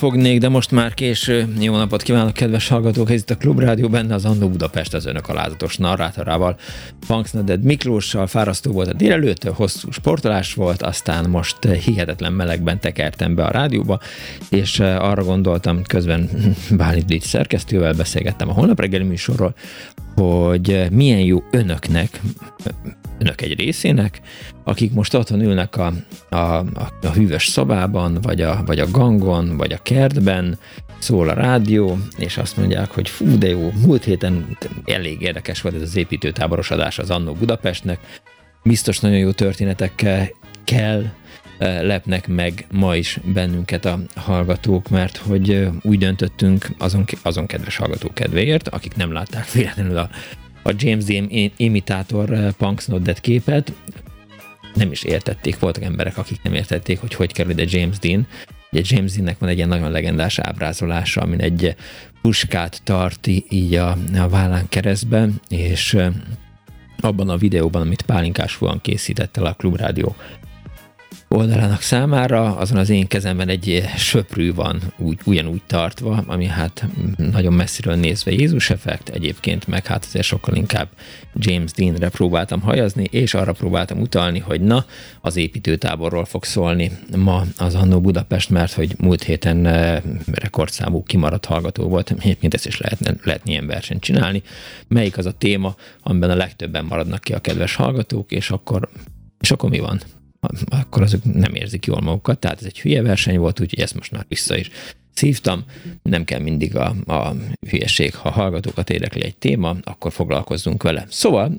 Nem nyafognék, de most már késő. Jó napot kívánok, kedves hallgatók! Ez itt a Klubrádió, benne az Andó Budapest az önök alázatos narrátorával. Punksneded Miklóssal fárasztó volt a délelőtt, hosszú sportolás volt, aztán most hihetetlen melegben tekertem be a rádióba, és arra gondoltam, közben Bálint Blitz szerkesztővel beszélgettem a holnap reggeli műsorról, hogy milyen jó önöknek, önök egy részének, akik most otthon ülnek a, a, a, a hűvös szobában, vagy a, vagy a gangon, vagy a kertben, szól a rádió, és azt mondják, hogy fú, de jó, múlt héten elég érdekes volt ez az építőtáboros adás az Annó Budapestnek, biztos nagyon jó történetekkel kell lepnek meg ma is bennünket a hallgatók, mert hogy úgy döntöttünk azon, azon kedves hallgatók kedvéért, akik nem látták véletlenül a, a James Dean imitátor e, Punks Not képet, nem is értették, voltak emberek, akik nem értették, hogy hogy kerül ide James Dean. Ugye James Deannek van egy ilyen nagyon legendás ábrázolása, amin egy puskát tarti így a, a vállán keresztben, és abban a videóban, amit Pálinkás Fuan készített el a Klubrádió oldalának számára, azon az én kezemben egy söprű van úgy, ugyanúgy tartva, ami hát nagyon messziről nézve Jézus effekt, egyébként meg hát azért sokkal inkább James Deanre próbáltam hajazni, és arra próbáltam utalni, hogy na, az építőtáborról fog szólni ma az Annó Budapest, mert hogy múlt héten eh, rekordszámú kimaradt hallgató volt, egyébként ezt is lehetne, lehetne ilyen versenyt csinálni. Melyik az a téma, amiben a legtöbben maradnak ki a kedves hallgatók, és akkor, és akkor mi van? Akkor azok nem érzik jól magukat. Tehát ez egy hülye verseny volt, úgyhogy ezt most már vissza is szívtam. Nem kell mindig a, a hülyeség, ha hallgatókat érdekli egy téma, akkor foglalkozzunk vele. Szóval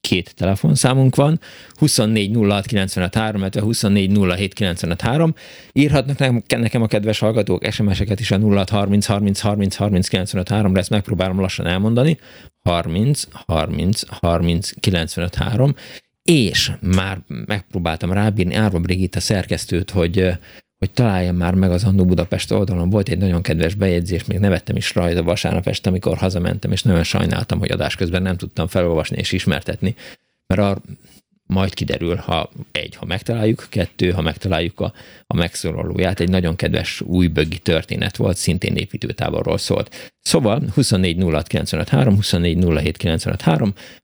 két telefonszámunk van, 24 06 95 illetve 24 07 95 Írhatnak nekem a kedves hallgatók SMS-eket is a 06 30 30 30 30 95 3 ezt megpróbálom lassan elmondani. 30 30 30 95 3 és már megpróbáltam rábírni Árva Brigitta szerkesztőt, hogy, hogy találjam már meg az Annó Budapest oldalon. Volt egy nagyon kedves bejegyzés, még nevettem is rajta vasárnap este, amikor hazamentem, és nagyon sajnáltam, hogy adás közben nem tudtam felolvasni és ismertetni, mert ar, majd kiderül, ha egy, ha megtaláljuk, kettő, ha megtaláljuk a, a megszólalóját. Egy nagyon kedves újbögi történet volt, szintén építőtáborról szólt. Szóval 24 06 3, 24 07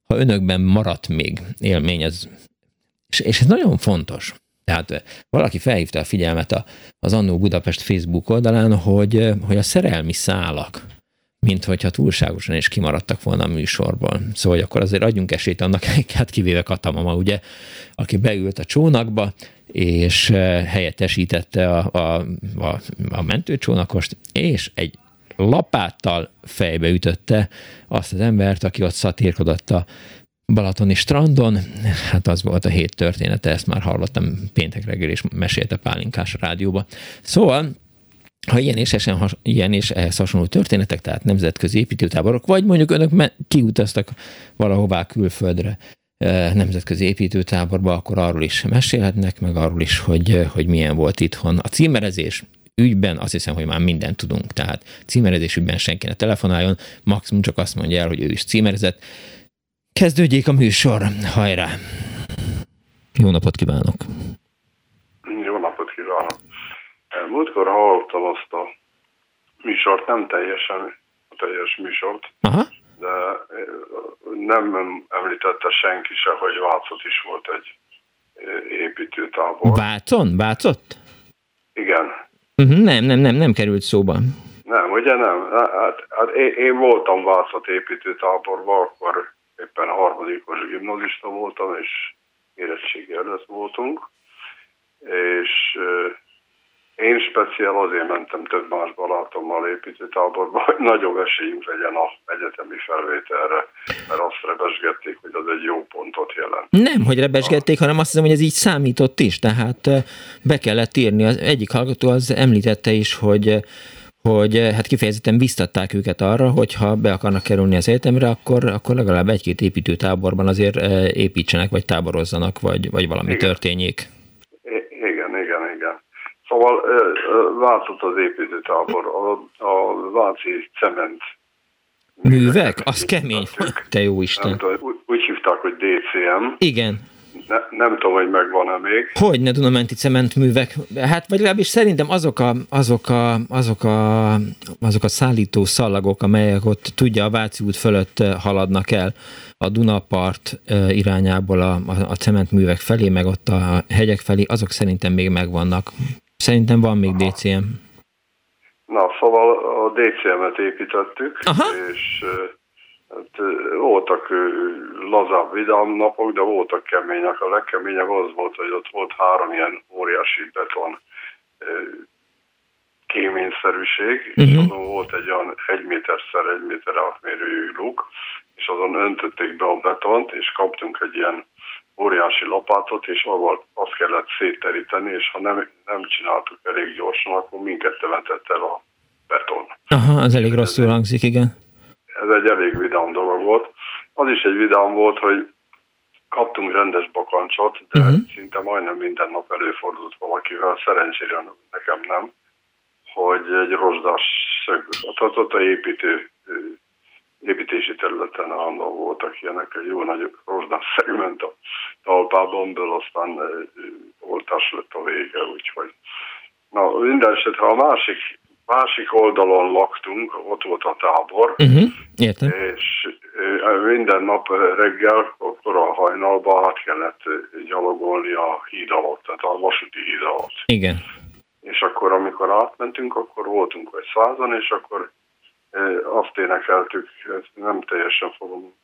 ha önökben maradt még élmény, az, és, és ez nagyon fontos. Tehát valaki felhívta a figyelmet az Annó Budapest Facebook oldalán, hogy, hogy a szerelmi szálak, mint hogyha túlságosan is kimaradtak volna a műsorból. Szóval akkor azért adjunk esélyt annak, hát kivéve Katamama, ugye, aki beült a csónakba, és eh, helyettesítette a, a, a, a mentőcsónakost, és egy lapáttal fejbe ütötte azt az embert, aki ott szatírkodott a Balatoni strandon. Hát az volt a hét története, ezt már hallottam péntek reggel, és mesélte Pálinkás a rádióba. Szóval ha ilyen és, esen, ilyen és ehhez hasonló történetek, tehát nemzetközi építőtáborok, vagy mondjuk önök kiutaztak valahová külföldre, e, nemzetközi építőtáborba, akkor arról is mesélhetnek, meg arról is, hogy, hogy milyen volt itthon. A címerezés ügyben azt hiszem, hogy már mindent tudunk, tehát címerezés ügyben senki ne telefonáljon, maximum csak azt mondja el, hogy ő is címerezett. Kezdődjék a műsor, hajrá! Jó napot kívánok! Múltkor hallottam azt a műsort, nem teljesen a teljes műsort, Aha. de nem említette senki se, hogy Vácot is volt egy építőtábor. Vácon? Vácott? Igen. Uh-huh, nem, nem, nem, nem került szóba. Nem, ugye nem? Hát, hát én, én voltam Vácot építőtáborban, akkor éppen harmadikos gimnazista voltam, és érettségi előtt voltunk, és én speciál azért mentem több más barátommal építőtáborba, hogy nagyobb esélyünk legyen a egyetemi felvételre, mert azt rebesgették, hogy az egy jó pontot jelent. Nem, hogy rebesgették, hanem azt hiszem, hogy ez így számított is, tehát be kellett írni. Az egyik hallgató az említette is, hogy hogy hát kifejezetten biztatták őket arra, hogy ha be akarnak kerülni az egyetemre, akkor, akkor legalább egy-két építőtáborban azért építsenek, vagy táborozzanak, vagy, vagy valami igen. történjék. Szóval váltott az építőtábor, a, a Váci cement Művek? Az kemény. Te jó Isten. Nem tudom, úgy, úgy hívták, hogy DCM. Igen. Ne, nem tudom, hogy megvan-e még. Hogy ne Dunamenti cementművek? Hát vagy legalábbis szerintem azok a, azok a, azok a, azok a szállító szallagok, amelyek ott tudja a Váci út fölött haladnak el a Dunapart irányából a, a, a cementművek felé, meg ott a hegyek felé, azok szerintem még megvannak. Szerintem van még Aha. DCM. Na, szóval a DCM-et építettük, Aha. és hát, voltak lazább vidám napok, de voltak kemények. A legkeményebb az volt, hogy ott volt három ilyen óriási beton kéményszerűség, uh-huh. és mhm. azon volt egy olyan egy méterszer egy méter átmérőjű luk, és azon öntötték be a betont, és kaptunk egy ilyen óriási lapátot, és avval azt kellett szétteríteni, és ha nem, nem csináltuk elég gyorsan, akkor minket temetett el a beton. Aha, az elég rosszul hangzik, igen. Ez egy elég vidám dolog volt. Az is egy vidám volt, hogy kaptunk rendes bakancsot, de uh-huh. szinte majdnem minden nap előfordult valakivel, szerencsére nekem nem, hogy egy rozsdás szög, tehát ott a építő építési területen állandóan voltak ilyenek, egy jó nagy rozsdásszerű ment a talpában, belül aztán oltás lett a vége, úgyhogy na minden esetre a másik, másik oldalon laktunk, ott volt a tábor, uh-huh, értem. és minden nap reggel, akkor a hajnalba át kellett gyalogolni a híd alatt, tehát a vasúti híd alatt. Igen. És akkor, amikor átmentünk, akkor voltunk vagy százan, és akkor azt énekeltük, ezt nem teljesen fogom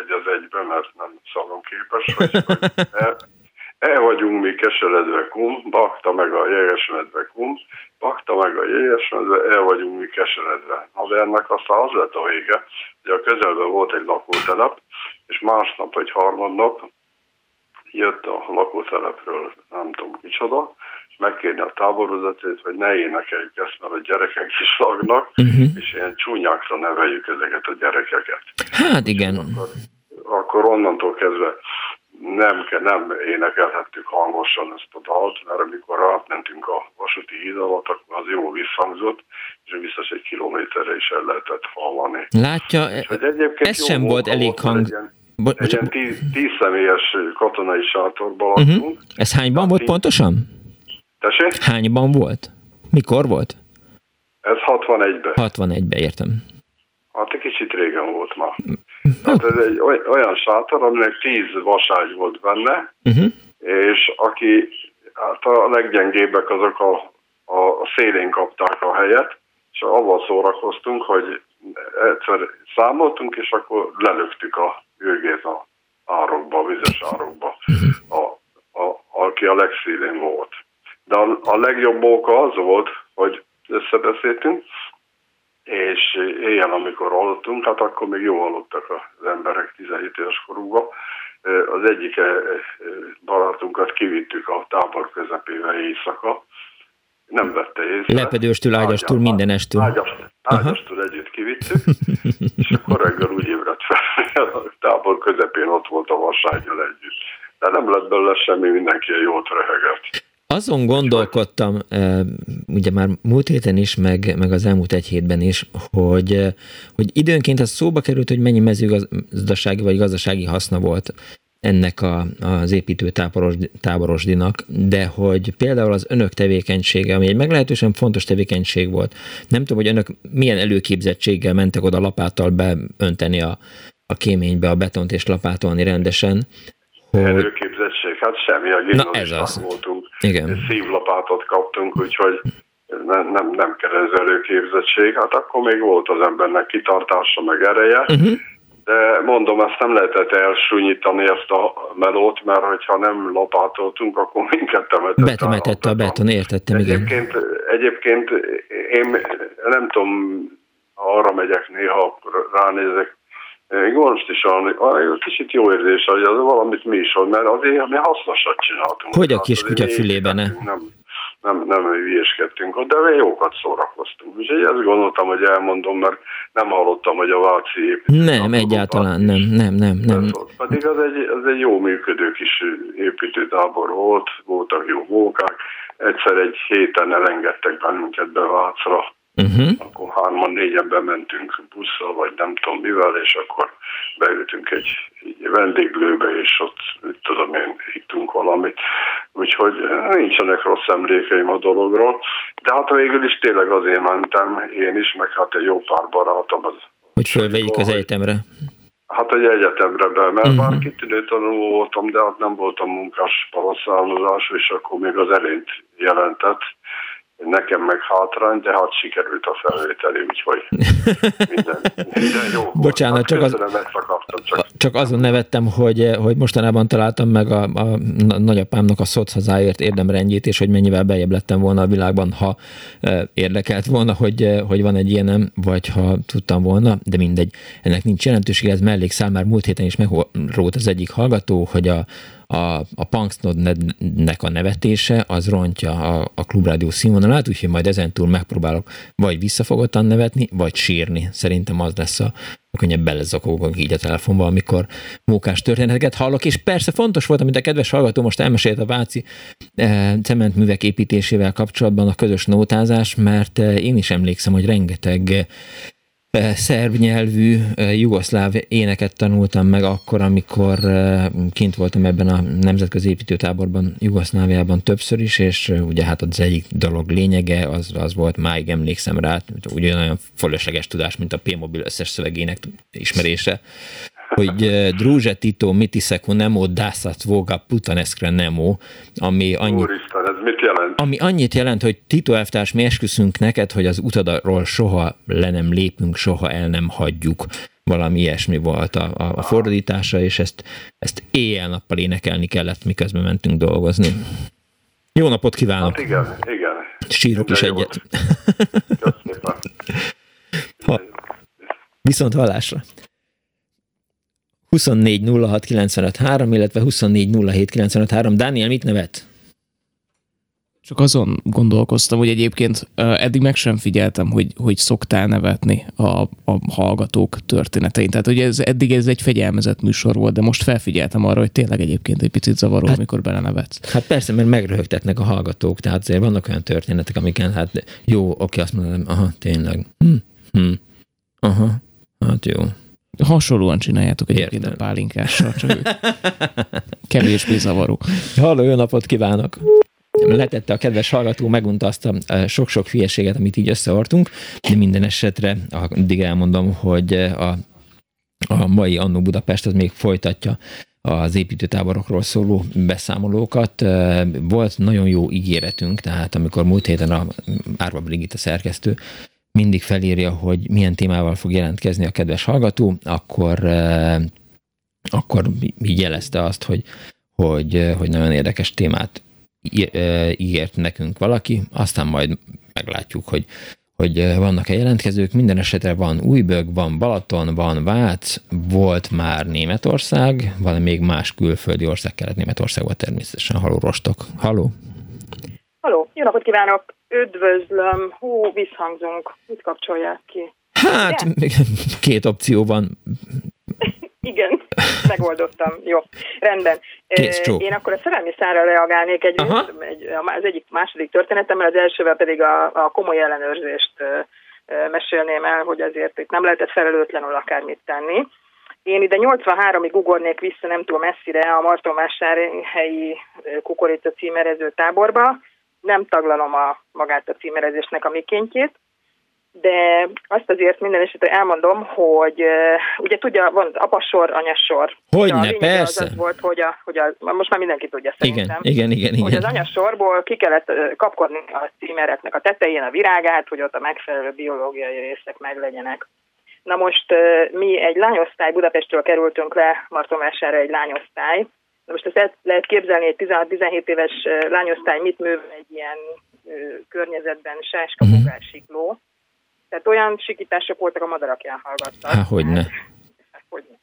egy az egybe, mert nem szalonképes, hogy el, el vagyunk mi keseredve kum, bakta meg a jegesmedve kum, bakta meg a jegesmedve, el vagyunk mi keseredve. Na de ennek aztán az lett a vége, hogy a közelben volt egy lakótelep, és másnap, egy harmadnap jött a lakótelepről, nem tudom kicsoda, megkérni a táborvezetőt, hogy ne énekeljük ezt, mert a gyerekek is lagnak, uh-huh. és ilyen csúnyákra neveljük ezeket a gyerekeket. Hát igen. Akkor, akkor onnantól kezdve nem, nem énekelhettük hangosan ezt a dalt, mert amikor átmentünk a vasúti híd alatt, akkor az jó visszhangzott, és biztos egy kilométerre is el lehetett hallani. Látja, ez sem volt elég hang... Egy ilyen, egy ilyen tíz, tíz személyes katonai sátorban uh-huh. laktunk. Ez hányban volt pontosan? Tessék? Hányban volt? Mikor volt? Ez 61-ben. 61-ben, értem. Hát egy kicsit régen volt ma. Tehát ez egy olyan sátor, aminek 10 vaságy volt benne, uh-huh. és aki, hát a leggyengébbek azok a, a szélén kapták a helyet, és avval szórakoztunk, hogy egyszer számoltunk, és akkor lelöktük a ürgét a árokba, a vizes árokba, uh-huh. a, a, aki a legszélén volt. De a, a legjobb oka az volt, hogy összebeszéltünk, és éjjel, amikor aludtunk, hát akkor még jó aludtak az emberek 17 éves korúban. Az egyik barátunkat kivittük a tábor közepébe éjszaka, nem vette észre. Lepedőstől, ágyastól, mindenestől. Ágyastól, ágyastól együtt kivittük, és akkor reggel úgy ébredt fel, a tábor közepén ott volt a vaságyjal együtt. De nem lett belőle semmi, mindenki jót röhögött. Azon gondolkodtam, ugye már múlt héten is, meg, meg az elmúlt egy hétben is, hogy, hogy időnként az szóba került, hogy mennyi mezőgazdasági vagy gazdasági haszna volt ennek a, az építő táboros, táborosdinak, de hogy például az önök tevékenysége, ami egy meglehetősen fontos tevékenység volt, nem tudom, hogy önök milyen előképzettséggel mentek oda lapáttal beönteni a, a kéménybe a betont és lapátolni rendesen. Hogy... Előképzettség, hát semmi, a Na ez az. voltunk. Igen. Szívlapátot kaptunk, úgyhogy nem, nem, nem kell ez előképzettség. Hát akkor még volt az embernek kitartása, meg ereje. Uh-huh de mondom, ezt nem lehetett elsúnyítani ezt a melót, mert hogyha nem lapátoltunk, akkor minket temetett. Betemetette a beton, értettem, egyébként, igen. Egyébként én nem tudom, arra megyek néha, ránézek, most is olyan, kicsit jó érzés, hogy az valamit mi is, mert azért mi hasznosat csináltunk. Hogy a kis kutya fülében? Nem, nem, nem hülyéskedtünk ott, de jókat szórakoztunk. Úgyhogy ezt gondoltam, hogy elmondom, mert nem hallottam, hogy a Váci építő. Nem, egyáltalán nem, nem, nem, nem. Pedig az egy, az egy jó működő kis építőtábor volt, voltak jó mókák. Egyszer egy héten elengedtek bennünket be Vácra, Uh-huh. Akkor hárman, négyen bementünk busszal, vagy nem tudom mivel, és akkor beültünk egy, egy vendéglőbe, és ott, tudom én, ittunk valamit. Úgyhogy nincsenek rossz emlékeim a dologról. De hát végül is tényleg azért mentem, én is, meg hát egy jó pár barátom. Az, hogy fölvegyük az egyetemre? Hát egy egyetemre be, mert uh-huh. már kitűnő tanuló voltam, de hát nem voltam munkás paraszálmozás, és akkor még az elényt jelentett nekem meg hátrány, de hát sikerült a felvételi, úgyhogy minden, minden jó volt. Bocsánat, hát csak, az, csak. csak azon nevettem, hogy, hogy mostanában találtam meg a, a nagyapámnak a szoc hazáért érdemrendjét, és hogy mennyivel bejebb lettem volna a világban, ha érdekelt volna, hogy, hogy van egy ilyenem, vagy ha tudtam volna, de mindegy. Ennek nincs jelentősége, ez mellékszál, már múlt héten is megrót az egyik hallgató, hogy a, a, a Punksnodnek a nevetése az rontja a, a klubrádió színvonalát, úgyhogy majd ezentúl megpróbálok vagy visszafogottan nevetni, vagy sírni. Szerintem az lesz a, könnyebb belezakogok így a telefonban, amikor mókás történeteket hallok, és persze fontos volt, amit a kedves hallgató most elmesélt a Váci e, cementművek építésével kapcsolatban a közös nótázás, mert eh, én is emlékszem, hogy rengeteg szerb nyelvű jugoszláv éneket tanultam meg akkor, amikor kint voltam ebben a nemzetközi építőtáborban Jugoszláviában többször is, és ugye hát az egyik dolog lényege az, az volt, máig emlékszem rá, ugyanolyan fölösleges tudás, mint a P-mobil összes szövegének ismerése, hogy druže Tito mitiseku nemo dasat voga putaneskre nemo, ami annyit, Úristen, mit jelent? ami annyit jelent, hogy Tito elvtárs, mi esküszünk neked, hogy az utadról soha le nem lépünk, soha el nem hagyjuk. Valami ilyesmi volt a, a, a fordítása, és ezt, ezt éjjel-nappal énekelni kellett, miközben mentünk dolgozni. Jó napot kívánok! Hát igen, igen. Sírok is egyet. Ha, viszont hallásra. 24 06 95 3, illetve 24 07 95 3. Dániel, mit nevet? Csak azon gondolkoztam, hogy egyébként eddig meg sem figyeltem, hogy, hogy szoktál nevetni a, a hallgatók történetein. Tehát, hogy ez, eddig ez egy fegyelmezett műsor volt, de most felfigyeltem arra, hogy tényleg egyébként egy picit zavaró, hát, amikor belenevetsz. Hát persze, mert megröhögtetnek a hallgatók, tehát azért vannak olyan történetek, amiken hát jó, oké, azt mondom, aha, tényleg. Hm, hm, aha, hát jó. Hasonlóan csináljátok egyébként Értem. a pálinkással, csak kevésbé zavaró. Halló, jó napot kívánok! Letette a kedves hallgató, megunta azt a sok-sok hülyeséget, amit így összeortunk, de minden esetre addig elmondom, hogy a, a mai Annó Budapest az még folytatja az építőtáborokról szóló beszámolókat. Volt nagyon jó ígéretünk, tehát amikor múlt héten a Árva Brigitte szerkesztő mindig felírja, hogy milyen témával fog jelentkezni a kedves hallgató, akkor, akkor így jelezte azt, hogy, hogy, hogy nagyon érdekes témát ígért nekünk valaki, aztán majd meglátjuk, hogy, hogy vannak-e jelentkezők. Minden esetre van Újbög, van Balaton, van Vác, volt már Németország, van még más külföldi ország, Kelet-Németország volt természetesen. Haló, Rostok. Haló? Haló, jó napot kívánok! Üdvözlöm, hú, visszhangzunk. Mit kapcsolják ki? Hát, Igen? két opció van. Igen, megoldottam. Jó, rendben. Kész, Én akkor a szerelmi szára reagálnék egy, egy, az egyik második történetemmel, az elsővel pedig a, a komoly ellenőrzést mesélném el, hogy azért itt nem lehetett felelőtlenül akármit tenni. Én ide 83-ig ugornék vissza nem túl messzire a Martonvásárhelyi kukorica címerező táborba. Nem taglalom a magát a címerezésnek a mikéntjét, de azt azért minden esetre elmondom, hogy ugye tudja, van apasor, anyasor. Hogyne, persze. Az, az volt, hogy, a, hogy a, most már mindenki tudja szerintem. Igen, igen, igen. igen. Hogy az anyasorból ki kellett kapkodni a címeretnek a tetején a virágát, hogy ott a megfelelő biológiai részek meglegyenek. Na most mi egy lányosztály, Budapestről kerültünk le Martonvásárra egy lányosztály. Na most ezt lehet képzelni, egy 16-17 éves lányosztály mit művel egy ilyen környezetben, sáska, uh-huh. Tehát olyan sikítások voltak, a madarak hallgattak. Há, hogyne. Hát, hogyne.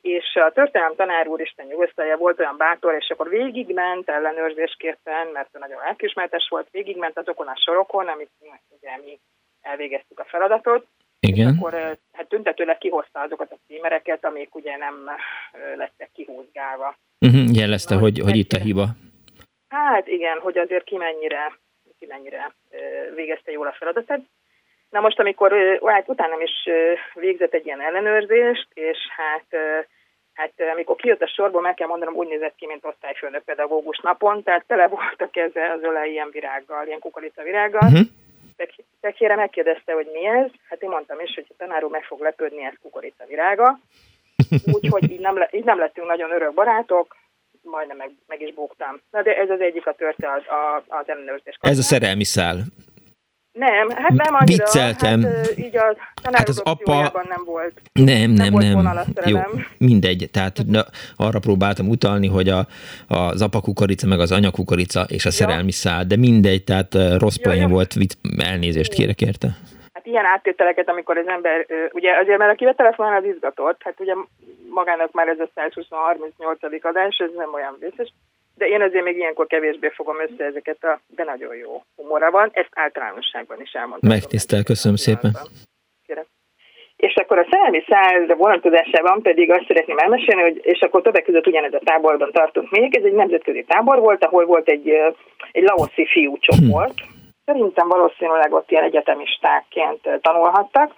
És a történelem tanár úr Isten nyugosztalja volt olyan bátor, és akkor végigment ellenőrzésképpen, mert nagyon lelkismertes volt, végigment azokon a sorokon, amit ugye mi elvégeztük a feladatot, igen. És akkor hát tüntetőleg kihozta azokat a címereket, amik ugye nem lettek kihúzgálva. Uh-huh, jelezte, Na, hogy, hogy itt a hiba. Hát igen, hogy azért ki mennyire, ki mennyire végezte jól a feladatát. Na most, amikor hát utána is végzett egy ilyen ellenőrzést, és hát Hát amikor kijött a sorból, meg kell mondanom, úgy nézett ki, mint osztályfőnök pedagógus napon, tehát tele volt a keze az öle ilyen virággal, ilyen kukorica virággal. Uh-huh. Tekére megkérdezte, hogy mi ez. Hát én mondtam is, hogy a tanár úr meg fog lepődni, ez kukorica virága. Úgyhogy így nem, így nem lettünk nagyon örök barátok, majdnem meg, meg is bógtam. Na de ez az egyik a történet az, az ellenőrzés. Ez a szerelmi szál. Nem, hát nem annyira. Vicceltem. Hát, így a hát az apa... nem volt. Nem, nem, nem. nem. Jó, mindegy. Tehát na, arra próbáltam utalni, hogy a, az apa kukorica, meg az anya kukorica és a szerelmi ja. szál, de mindegy, tehát rossz poén volt, elnézést kérek érte. Hát ilyen áttételeket, amikor az ember, ugye azért, mert akivel telefonál, az izgatott, hát ugye magának már ez a 138. adás, ez nem olyan vészes, de én azért még ilyenkor kevésbé fogom össze ezeket, a, de nagyon jó humora van, ezt általánosságban is elmondtam. Megtisztel, köszönöm szépen. Kérem. És akkor a szerelmi száz vonatkozásában pedig azt szeretném elmesélni, hogy és akkor többek között ugyanez a táborban tartunk még. Ez egy nemzetközi tábor volt, ahol volt egy, egy laoszi fiúcsoport. Szerintem valószínűleg ott ilyen egyetemistákként tanulhattak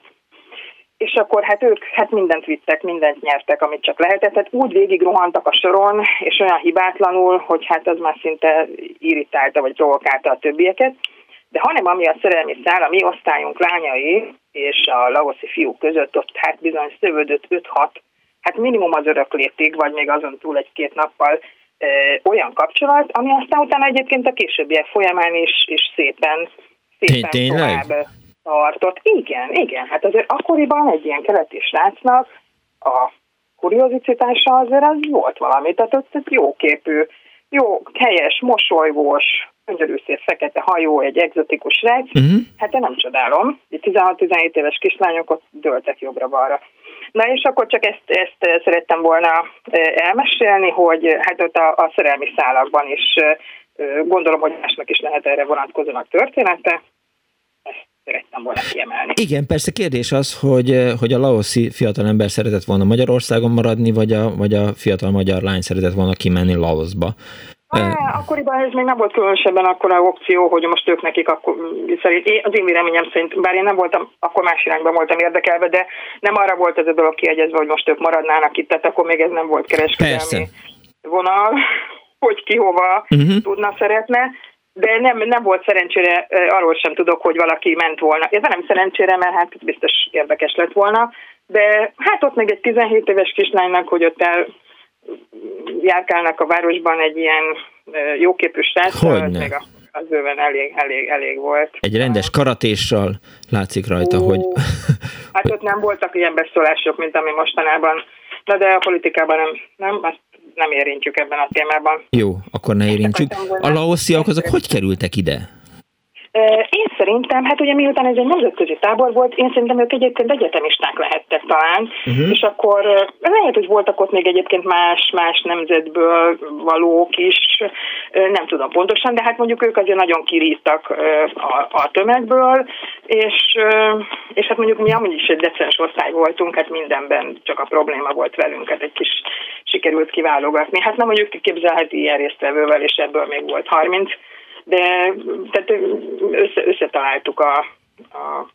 és akkor hát ők hát mindent vittek, mindent nyertek, amit csak lehetett. Tehát úgy végig rohantak a soron, és olyan hibátlanul, hogy hát az már szinte irritálta, vagy provokálta a többieket. De hanem ami a szerelmi szál, a mi osztályunk lányai és a laoszi fiúk között ott hát bizony szövődött 5-6, hát minimum az öröklétig, vagy még azon túl egy-két nappal ö, olyan kapcsolat, ami aztán utána egyébként a későbbiek folyamán is, is szépen, szépen tovább tartott. Igen, igen. Hát azért akkoriban egy ilyen keleti srácnak a kuriozicitása azért az volt valami. Tehát ott egy jó képű, jó, helyes, mosolygós, gyönyörű szép fekete hajó, egy egzotikus srác. Uh-huh. Hát én nem csodálom. 16-17 éves kislányok ott dőltek jobbra-balra. Na és akkor csak ezt, ezt szerettem volna elmesélni, hogy hát ott a, a szerelmi szálakban is gondolom, hogy másnak is lehet erre vonatkozónak története. Szerettem volna kiemelni. Igen, persze kérdés az, hogy, eh, hogy a laoszi fiatalember szeretett volna Magyarországon maradni, vagy a, vagy a fiatal magyar lány szeretett volna kimenni Laosba. Há, akkoriban ez még nem volt különösebben akkor a opció, hogy most ők nekik akkor, szerint, én, az én véleményem szerint, bár én nem voltam, akkor más irányban voltam érdekelve, de nem arra volt ez a dolog kiegyezve, hogy most ők maradnának itt, tehát akkor még ez nem volt kereskedelmi Persze. vonal, hogy ki hova uh-huh. tudna szeretne de nem, nem volt szerencsére, arról sem tudok, hogy valaki ment volna. Ez nem szerencsére, mert hát biztos érdekes lett volna, de hát ott még egy 17 éves kislánynak, hogy ott el járkálnak a városban egy ilyen jóképű srác, még a, az bőven elég, elég, elég volt. Egy rendes karatéssal látszik rajta, Ó, hogy... hát ott nem voltak ilyen beszólások, mint ami mostanában, Na de a politikában nem, nem, azt nem érintjük ebben a témában. Jó, akkor ne érintsük. A laosziak azok hogy kerültek ide? Én szerintem, hát ugye miután ez egy nemzetközi tábor volt, én szerintem ők egyébként egyetemisták lehettek talán, uh-huh. és akkor lehet, hogy voltak ott még egyébként más, más nemzetből valók is, nem tudom pontosan, de hát mondjuk ők azért nagyon kiríttak a, a tömegből, és, és hát mondjuk mi amúgy is egy decens osztály voltunk, hát mindenben csak a probléma volt velünk, hát egy kis sikerült kiválogatni. Hát nem mondjuk képzelheti ilyen résztvevővel, és ebből még volt 30, de tehát össze, összetaláltuk a, a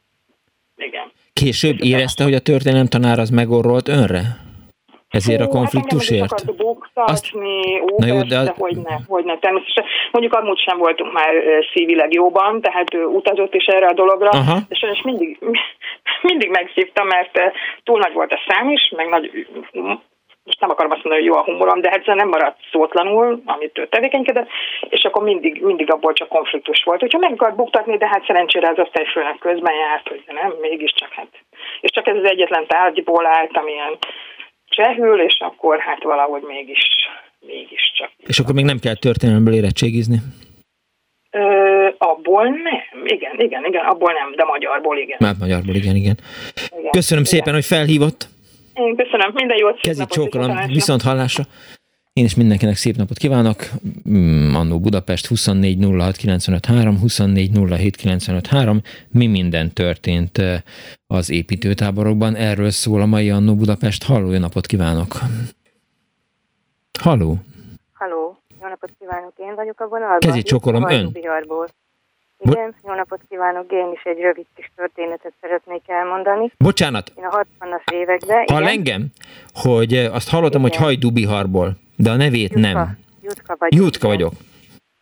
igen. Később érezte, hogy a történelem tanár az megorrolt önre? Ezért a konfliktusért? Hát buktatni, Azt... Na jó, de... de hogy ne, hogy ne, természetesen. Mondjuk amúgy sem voltunk már szívileg jóban, tehát ő utazott is erre a dologra, Aha. és sajnos mindig, mindig megszívta, mert túl nagy volt a szám is, meg nagy nem akarom azt mondani, hogy jó a humorom, de hát nem maradt szótlanul, amit ő tevékenykedett, és akkor mindig, mindig abból csak konfliktus volt. Hogyha meg akart buktatni, de hát szerencsére az osztályfőnek közben járt, hogy nem, mégiscsak hát. És csak ez az egyetlen tárgyból állt, amilyen csehül, és akkor hát valahogy mégis, mégiscsak. És akkor még nem kell történelemből érettségizni? Ö, abból nem, igen, igen, igen, abból nem, de magyarból igen. Már magyarból, igen, igen. igen Köszönöm igen. szépen, hogy felhívott. Én köszönöm, minden jót. Kezi csókolom, viszont hallásra. Én is mindenkinek szép napot kívánok. Mm, Annó Budapest 24 06 Mi minden történt eh, az építőtáborokban? Erről szól a mai Annó Budapest. Halló, jó napot kívánok! Halló! Halló, jó napot kívánok, én vagyok a vonalban. Kezi csókolom, ön. Igen, jó napot kívánok, én is egy rövid kis történetet szeretnék elmondani. Bocsánat. Én a 60-as években. Hall engem? Hogy azt hallottam, igen. hogy Hajdú-Biharból, de a nevét Jutka. nem. Jutka vagyok. Jutka vagyok.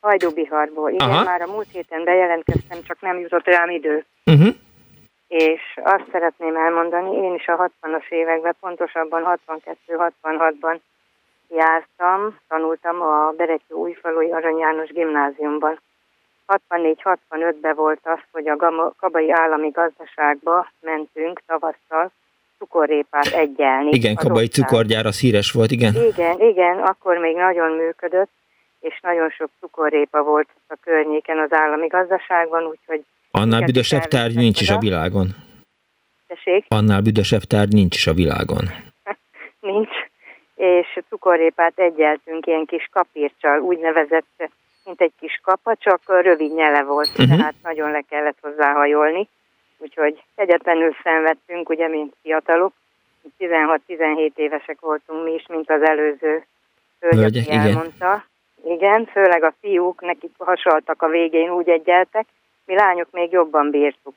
Hajdú-Biharból. Igen, Aha. már a múlt héten bejelentkeztem, csak nem jutott rám idő. Uh-huh. És azt szeretném elmondani, én is a 60-as években, pontosabban 62-66-ban jártam, tanultam a Beretyó újfalói Arany János gimnáziumban. 64-65-ben volt az, hogy a Kabai Állami Gazdaságba mentünk tavasszal cukorrépát egyelni. Igen, Kabai cukorgyár az híres volt, igen. Igen, igen, akkor még nagyon működött, és nagyon sok cukorrépa volt a környéken az állami gazdaságban, úgyhogy... Annál büdösebb tárgy nincs is a világon. Tessék? Annál büdösebb tárgy nincs is a világon. nincs. És cukorrépát egyeltünk ilyen kis kapírcsal, úgynevezett mint egy kis kapa, csak rövid nyele volt, uh-huh. tehát nagyon le kellett hozzá hajolni. Úgyhogy egyetlenül szenvedtünk, ugye, mint fiatalok. 16-17 évesek voltunk mi is, mint az előző hölgy, aki elmondta. Igen. igen, főleg a fiúk, nekik hasaltak a végén, úgy egyeltek, mi lányok még jobban bírtuk.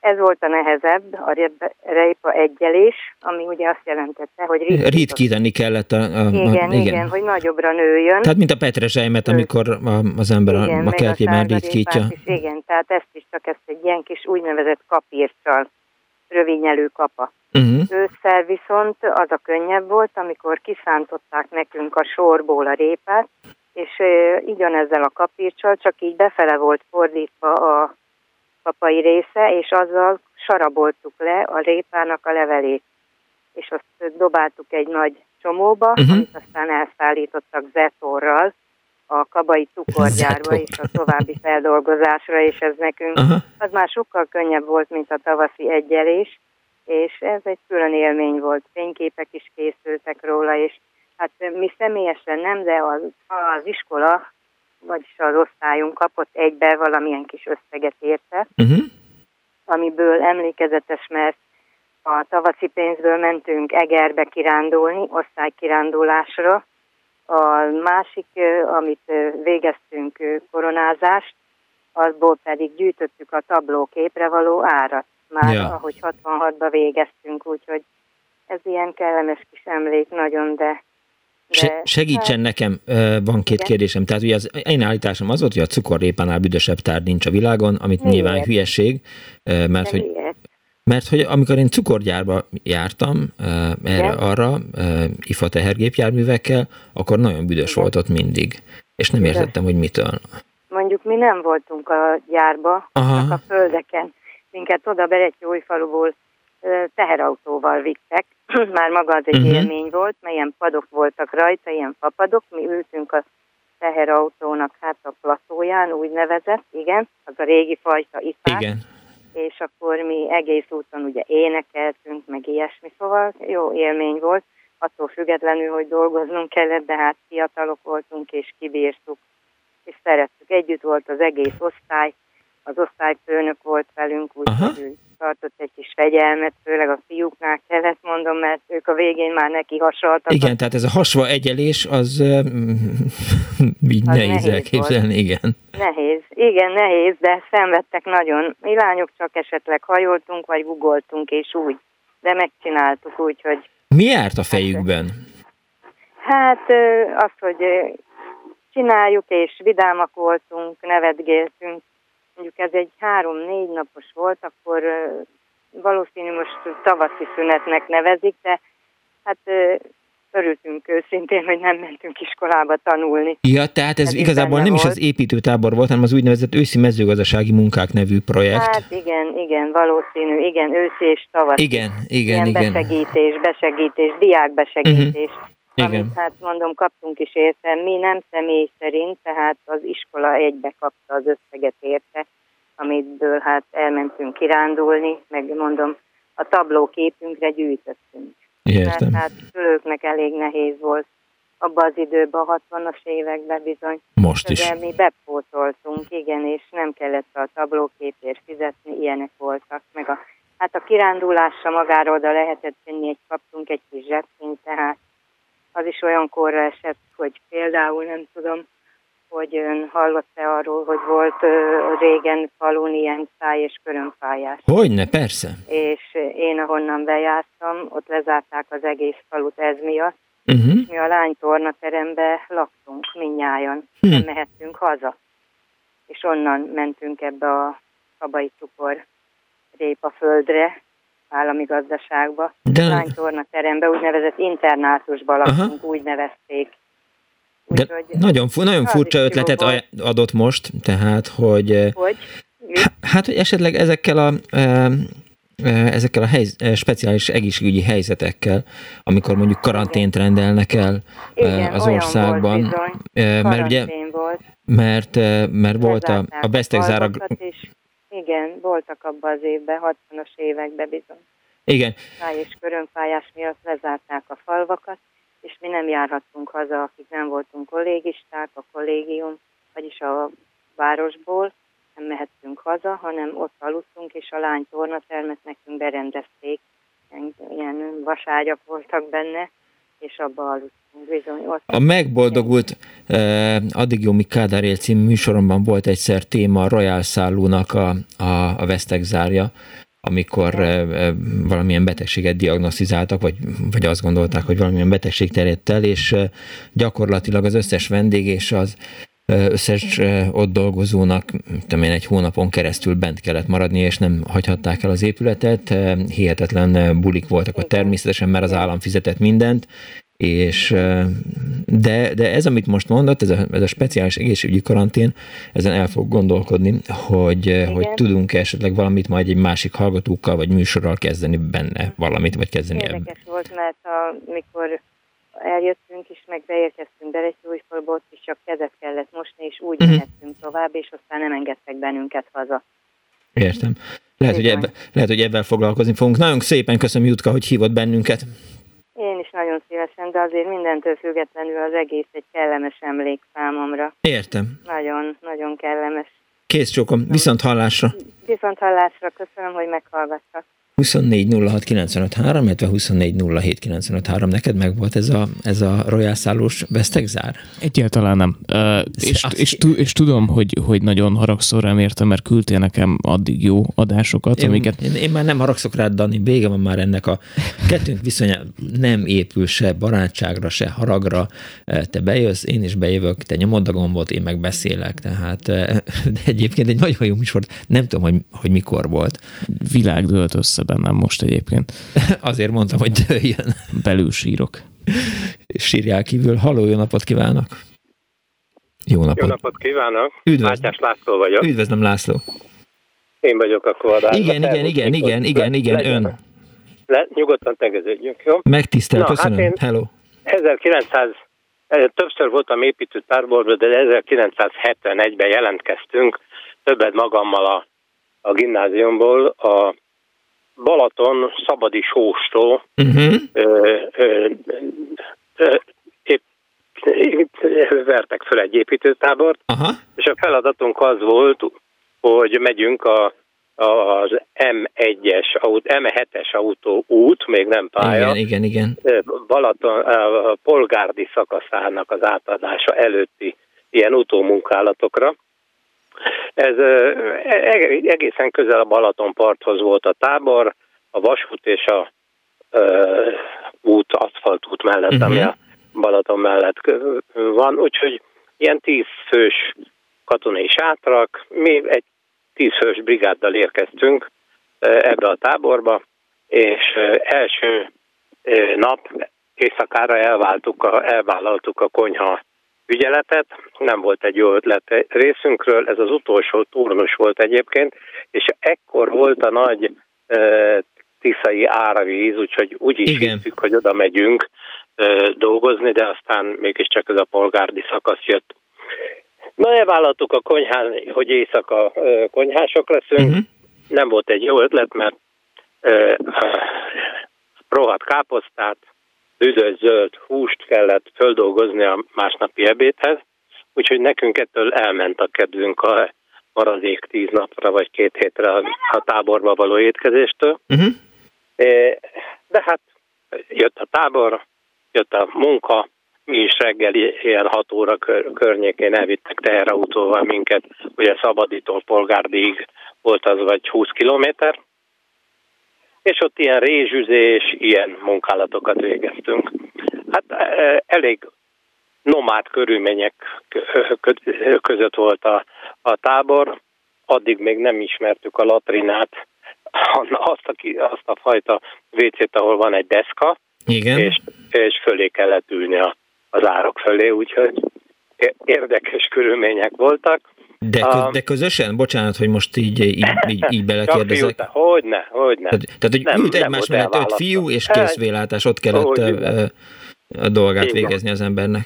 Ez volt a nehezebb, a rejpa egyelés, ami ugye azt jelentette, hogy ritkítani, ritkítani kellett. A, a, igen, a, igen, igen, hogy nagyobbra nőjön. Tehát mint a petrezselymet, amikor az ember igen, a, a kertjében ritkítja. Is, igen, tehát ezt is csak ezt egy ilyen kis úgynevezett kapírcsal, rövidnyelő kapa. Uh-huh. Ősszel viszont az a könnyebb volt, amikor kiszántották nekünk a sorból a répát, és e, ezzel a kapírcsal, csak így befele volt fordítva a papai része, és azzal saraboltuk le a répának a levelét. És azt dobáltuk egy nagy csomóba, uh-huh. amit aztán elszállítottak zetorral a kabai cukorgyárba és a további feldolgozásra, és ez nekünk uh-huh. az már sokkal könnyebb volt, mint a tavaszi egyelés, és ez egy külön élmény volt. Fényképek is készültek róla, és hát mi személyesen nem, de az, az iskola vagyis az osztályunk kapott egybe valamilyen kis összeget érte, uh-huh. amiből emlékezetes, mert a tavaszi pénzből mentünk Egerbe kirándulni, osztálykirándulásra. A másik, amit végeztünk koronázást, azból pedig gyűjtöttük a tablóképre való árat. Már ja. ahogy 66-ba végeztünk, úgyhogy ez ilyen kellemes kis emlék nagyon, de Se, segítsen nekem, van két Igen. kérdésem. Tehát ugye az én állításom az volt, hogy a cukorrépánál büdösebb tárgy nincs a világon, amit Miért? nyilván hülyeség, mert hogy, mert hogy amikor én cukorgyárba jártam, erre, arra, IFA tehergépjárművekkel, akkor nagyon büdös Igen. volt ott mindig, és nem értettem, hogy mitől. Mondjuk mi nem voltunk a gyárba, Aha. csak a földeken. Minket oda Beretyóújfaluból teherautóval vittek, már maga az egy uh-huh. élmény volt, melyen padok voltak rajta, ilyen fapadok, mi ültünk a teherautónak hát a platóján, úgy nevezett, igen, az a régi fajta ifát. Igen. És akkor mi egész úton ugye énekeltünk, meg ilyesmi, szóval jó élmény volt, attól függetlenül, hogy dolgoznunk kellett, de hát fiatalok voltunk és kibírtuk, és szerettük. Együtt volt az egész osztály, az osztályfőnök volt velünk, úgyhogy tartott egy kis fegyelmet, főleg a fiúknál kellett mondom, mert ők a végén már neki hasaltak. Igen, tehát ez a hasva egyelés, az így az nehéz, nehéz elképzelni, igen. Nehéz, igen, nehéz, de szenvedtek nagyon. Mi lányok csak esetleg hajoltunk, vagy gugoltunk, és úgy, de megcsináltuk úgy, hogy... Mi járt a fejükben? Hát az, hogy csináljuk, és vidámak voltunk, nevetgéltünk. Mondjuk ez egy három-négy napos volt, akkor valószínű most tavaszi szünetnek nevezik, de hát örültünk őszintén, hogy nem mentünk iskolába tanulni. Ja, tehát ez, ez igazából nem volt. is az építőtábor volt, hanem az úgynevezett őszi mezőgazdasági munkák nevű projekt. Hát igen, igen, valószínű, igen, őszi és tavasz. Igen, igen, Ilyen igen. besegítés, besegítés, diákbesegítés. Uh-huh. Igen. Amit hát mondom, kaptunk is érte, mi nem személy szerint, tehát az iskola egybe kapta az összeget érte, amitből hát elmentünk kirándulni, meg mondom, a tablóképünkre gyűjtöttünk. Értem. Mert hát szülőknek elég nehéz volt abban az időben, a 60-as években bizony. Most is. De mi bepótoltunk, igen, és nem kellett a tablóképért fizetni, ilyenek voltak. Meg a, hát a kirándulásra magáról oda lehetett tenni, egy kaptunk egy kis zsebként, tehát az is olyan korra esett, hogy például nem tudom, hogy ön hallott-e arról, hogy volt ö, régen falun ilyen száj- és körömfájás. Hogyne, persze. És én ahonnan bejártam, ott lezárták az egész falut ez miatt. Uh-huh. Mi a lány tornaterembe laktunk minnyáján, uh-huh. nem mehettünk haza. És onnan mentünk ebbe a kabai cukor répaföldre, állami gazdaságba. De... Lány tornaterembe, úgynevezett internátusba laktunk, Aha. úgy nevezték de nagyon, nagyon furcsa ötletet adott most, tehát, hogy... Eh, hogy? Hát, hogy esetleg ezekkel a eh, eh, ezekkel a hely, speciális egészségügyi helyzetekkel, amikor mondjuk karantént rendelnek el Igen, az országban. Volt bizony. mert ugye, volt. Mert, mert volt a, a Besztegzára... Igen, voltak abban az évben, 60-as években bizony. Igen. Fáj és körömfájás miatt lezárták a falvakat, és mi nem járhattunk haza, akik nem voltunk kollégisták, a kollégium, vagyis a városból, nem mehettünk haza, hanem ott aludtunk, és a lány tornatermet nekünk berendezték, ilyen vaságyak voltak benne, és abba aludtunk bizony. Ott a megboldogult eh, addig jó, mi Kádár él című műsoromban volt egyszer téma a Royal Szállónak a, a, a vesztegzárja, amikor valamilyen betegséget diagnosztizáltak, vagy, vagy azt gondolták, hogy valamilyen betegség terjedt el, és gyakorlatilag az összes vendég és az összes ott dolgozónak tudom én, egy hónapon keresztül bent kellett maradni, és nem hagyhatták el az épületet. Hihetetlen bulik voltak ott természetesen, mert az állam fizetett mindent, és de, de ez, amit most mondott, ez a, ez a speciális egészségügyi karantén, ezen el fog gondolkodni, hogy, hogy tudunk esetleg valamit majd egy másik hallgatókkal vagy műsorral kezdeni benne valamit, vagy kezdeni Érdekes ebben. volt, mert amikor eljöttünk is, meg beérkeztünk Belegyógyfolba, ott is csak kezet kellett mosni, és úgy uh-huh. mehettünk tovább, és aztán nem engedtek bennünket haza. Értem. Lehet, hogy, ebbe, lehet, hogy ebben foglalkozni fogunk. Nagyon szépen köszönöm, Jutka, hogy hívott bennünket. Én is nagyon szívesen, de azért mindentől függetlenül az egész egy kellemes emlék számomra. Értem. Nagyon, nagyon kellemes. Kész csókom, viszont hallásra. Viszont hallásra, köszönöm, hogy meghallgattak. 24 06 illetve 24 07 Neked meg volt ez a, ez a Royal Szállós vesztegzár? Egyáltalán nem. Uh, és, és, és, tudom, hogy, hogy nagyon haragszol rám értem, mert küldtél nekem addig jó adásokat, én, amiket... Én, én már nem haragszok rád, Dani, vége van már ennek a kettőnk viszonya nem épül se barátságra, se haragra. Te bejössz, én is bejövök, te nyomod a gombot, én meg beszélek. Tehát de egyébként egy nagyon jó műsor, nem tudom, hogy, hogy mikor volt. Világ dőlt össze bennem most egyébként. Azért mondtam, hogy dőljön. Belül sírok. Sírjál kívül. Haló, jó napot kívánok! Jó napot! Jó napot kívánok! Üdvözlöm. Mátyás László vagyok. Üdvözlöm, László! Én vagyok a kvadrátban. Igen, igen, igen, igen, igen, igen, ön. Le, nyugodtan tegeződjünk, jó? Megtisztel, köszönöm. Hát Hello. 1900, többször voltam építőtárborban, de 1971-ben jelentkeztünk, többet magammal a, a gimnáziumból, a Balaton szabadi sóstól uh-huh. ö, ö, ö, épp, vertek fel egy építőtábort, uh-huh. és a feladatunk az volt, hogy megyünk a, az M1-es, M7-es autó út, még nem pálya. Igen, igen, igen. Balaton, a polgárdi szakaszának az átadása előtti ilyen utómunkálatokra. Ez e, egészen közel a Balatonparthoz volt a tábor, a vasút és a ö, út, aszfaltút mellett, uh-huh. ami mhm. a Balaton mellett van, úgyhogy ilyen tíz fős katonai sátrak, mi egy tíz fős brigáddal érkeztünk ebbe a táborba, és első nap éjszakára elváltuk a, elvállaltuk a konyha ügyeletet, nem volt egy jó ötlet részünkről, ez az utolsó turnus volt egyébként, és ekkor volt a nagy e, tiszai áravíz, úgyhogy úgy is hittük, hogy oda megyünk e, dolgozni, de aztán mégiscsak ez a polgárdi szakasz jött. Na, elvállaltuk a konyhán, hogy éjszaka e, konyhások leszünk. Uh-huh. Nem volt egy jó ötlet, mert e, rohadt káposztát, üdös zöld húst kellett földolgozni a másnapi ebédhez, úgyhogy nekünk ettől elment a kedvünk a maradék tíz napra vagy két hétre a táborba való étkezéstől. Uh-huh. De hát jött a tábor, jött a munka, mi is reggel ilyen hat óra kör, környékén elvittek teherautóval minket, ugye Szabadítól Polgárdíg volt az vagy 20 kilométer, és ott ilyen rézsüzés, ilyen munkálatokat végeztünk. Hát e, elég nomád körülmények között volt a, a tábor, addig még nem ismertük a latrinát, azt a, azt a fajta WC-t, ahol van egy deszka, Igen. És, és fölé kellett ülni a, az árok fölé, úgyhogy érdekes körülmények voltak. De, köz, de közösen? Bocsánat, hogy most így, így, így, így belekérdezek. Hogyne, hogyne. Tehát, tehát hogy nem, ült egymás mellett öt fiú, és készvélátás, ott kellett a, a dolgát Igen. végezni az embernek.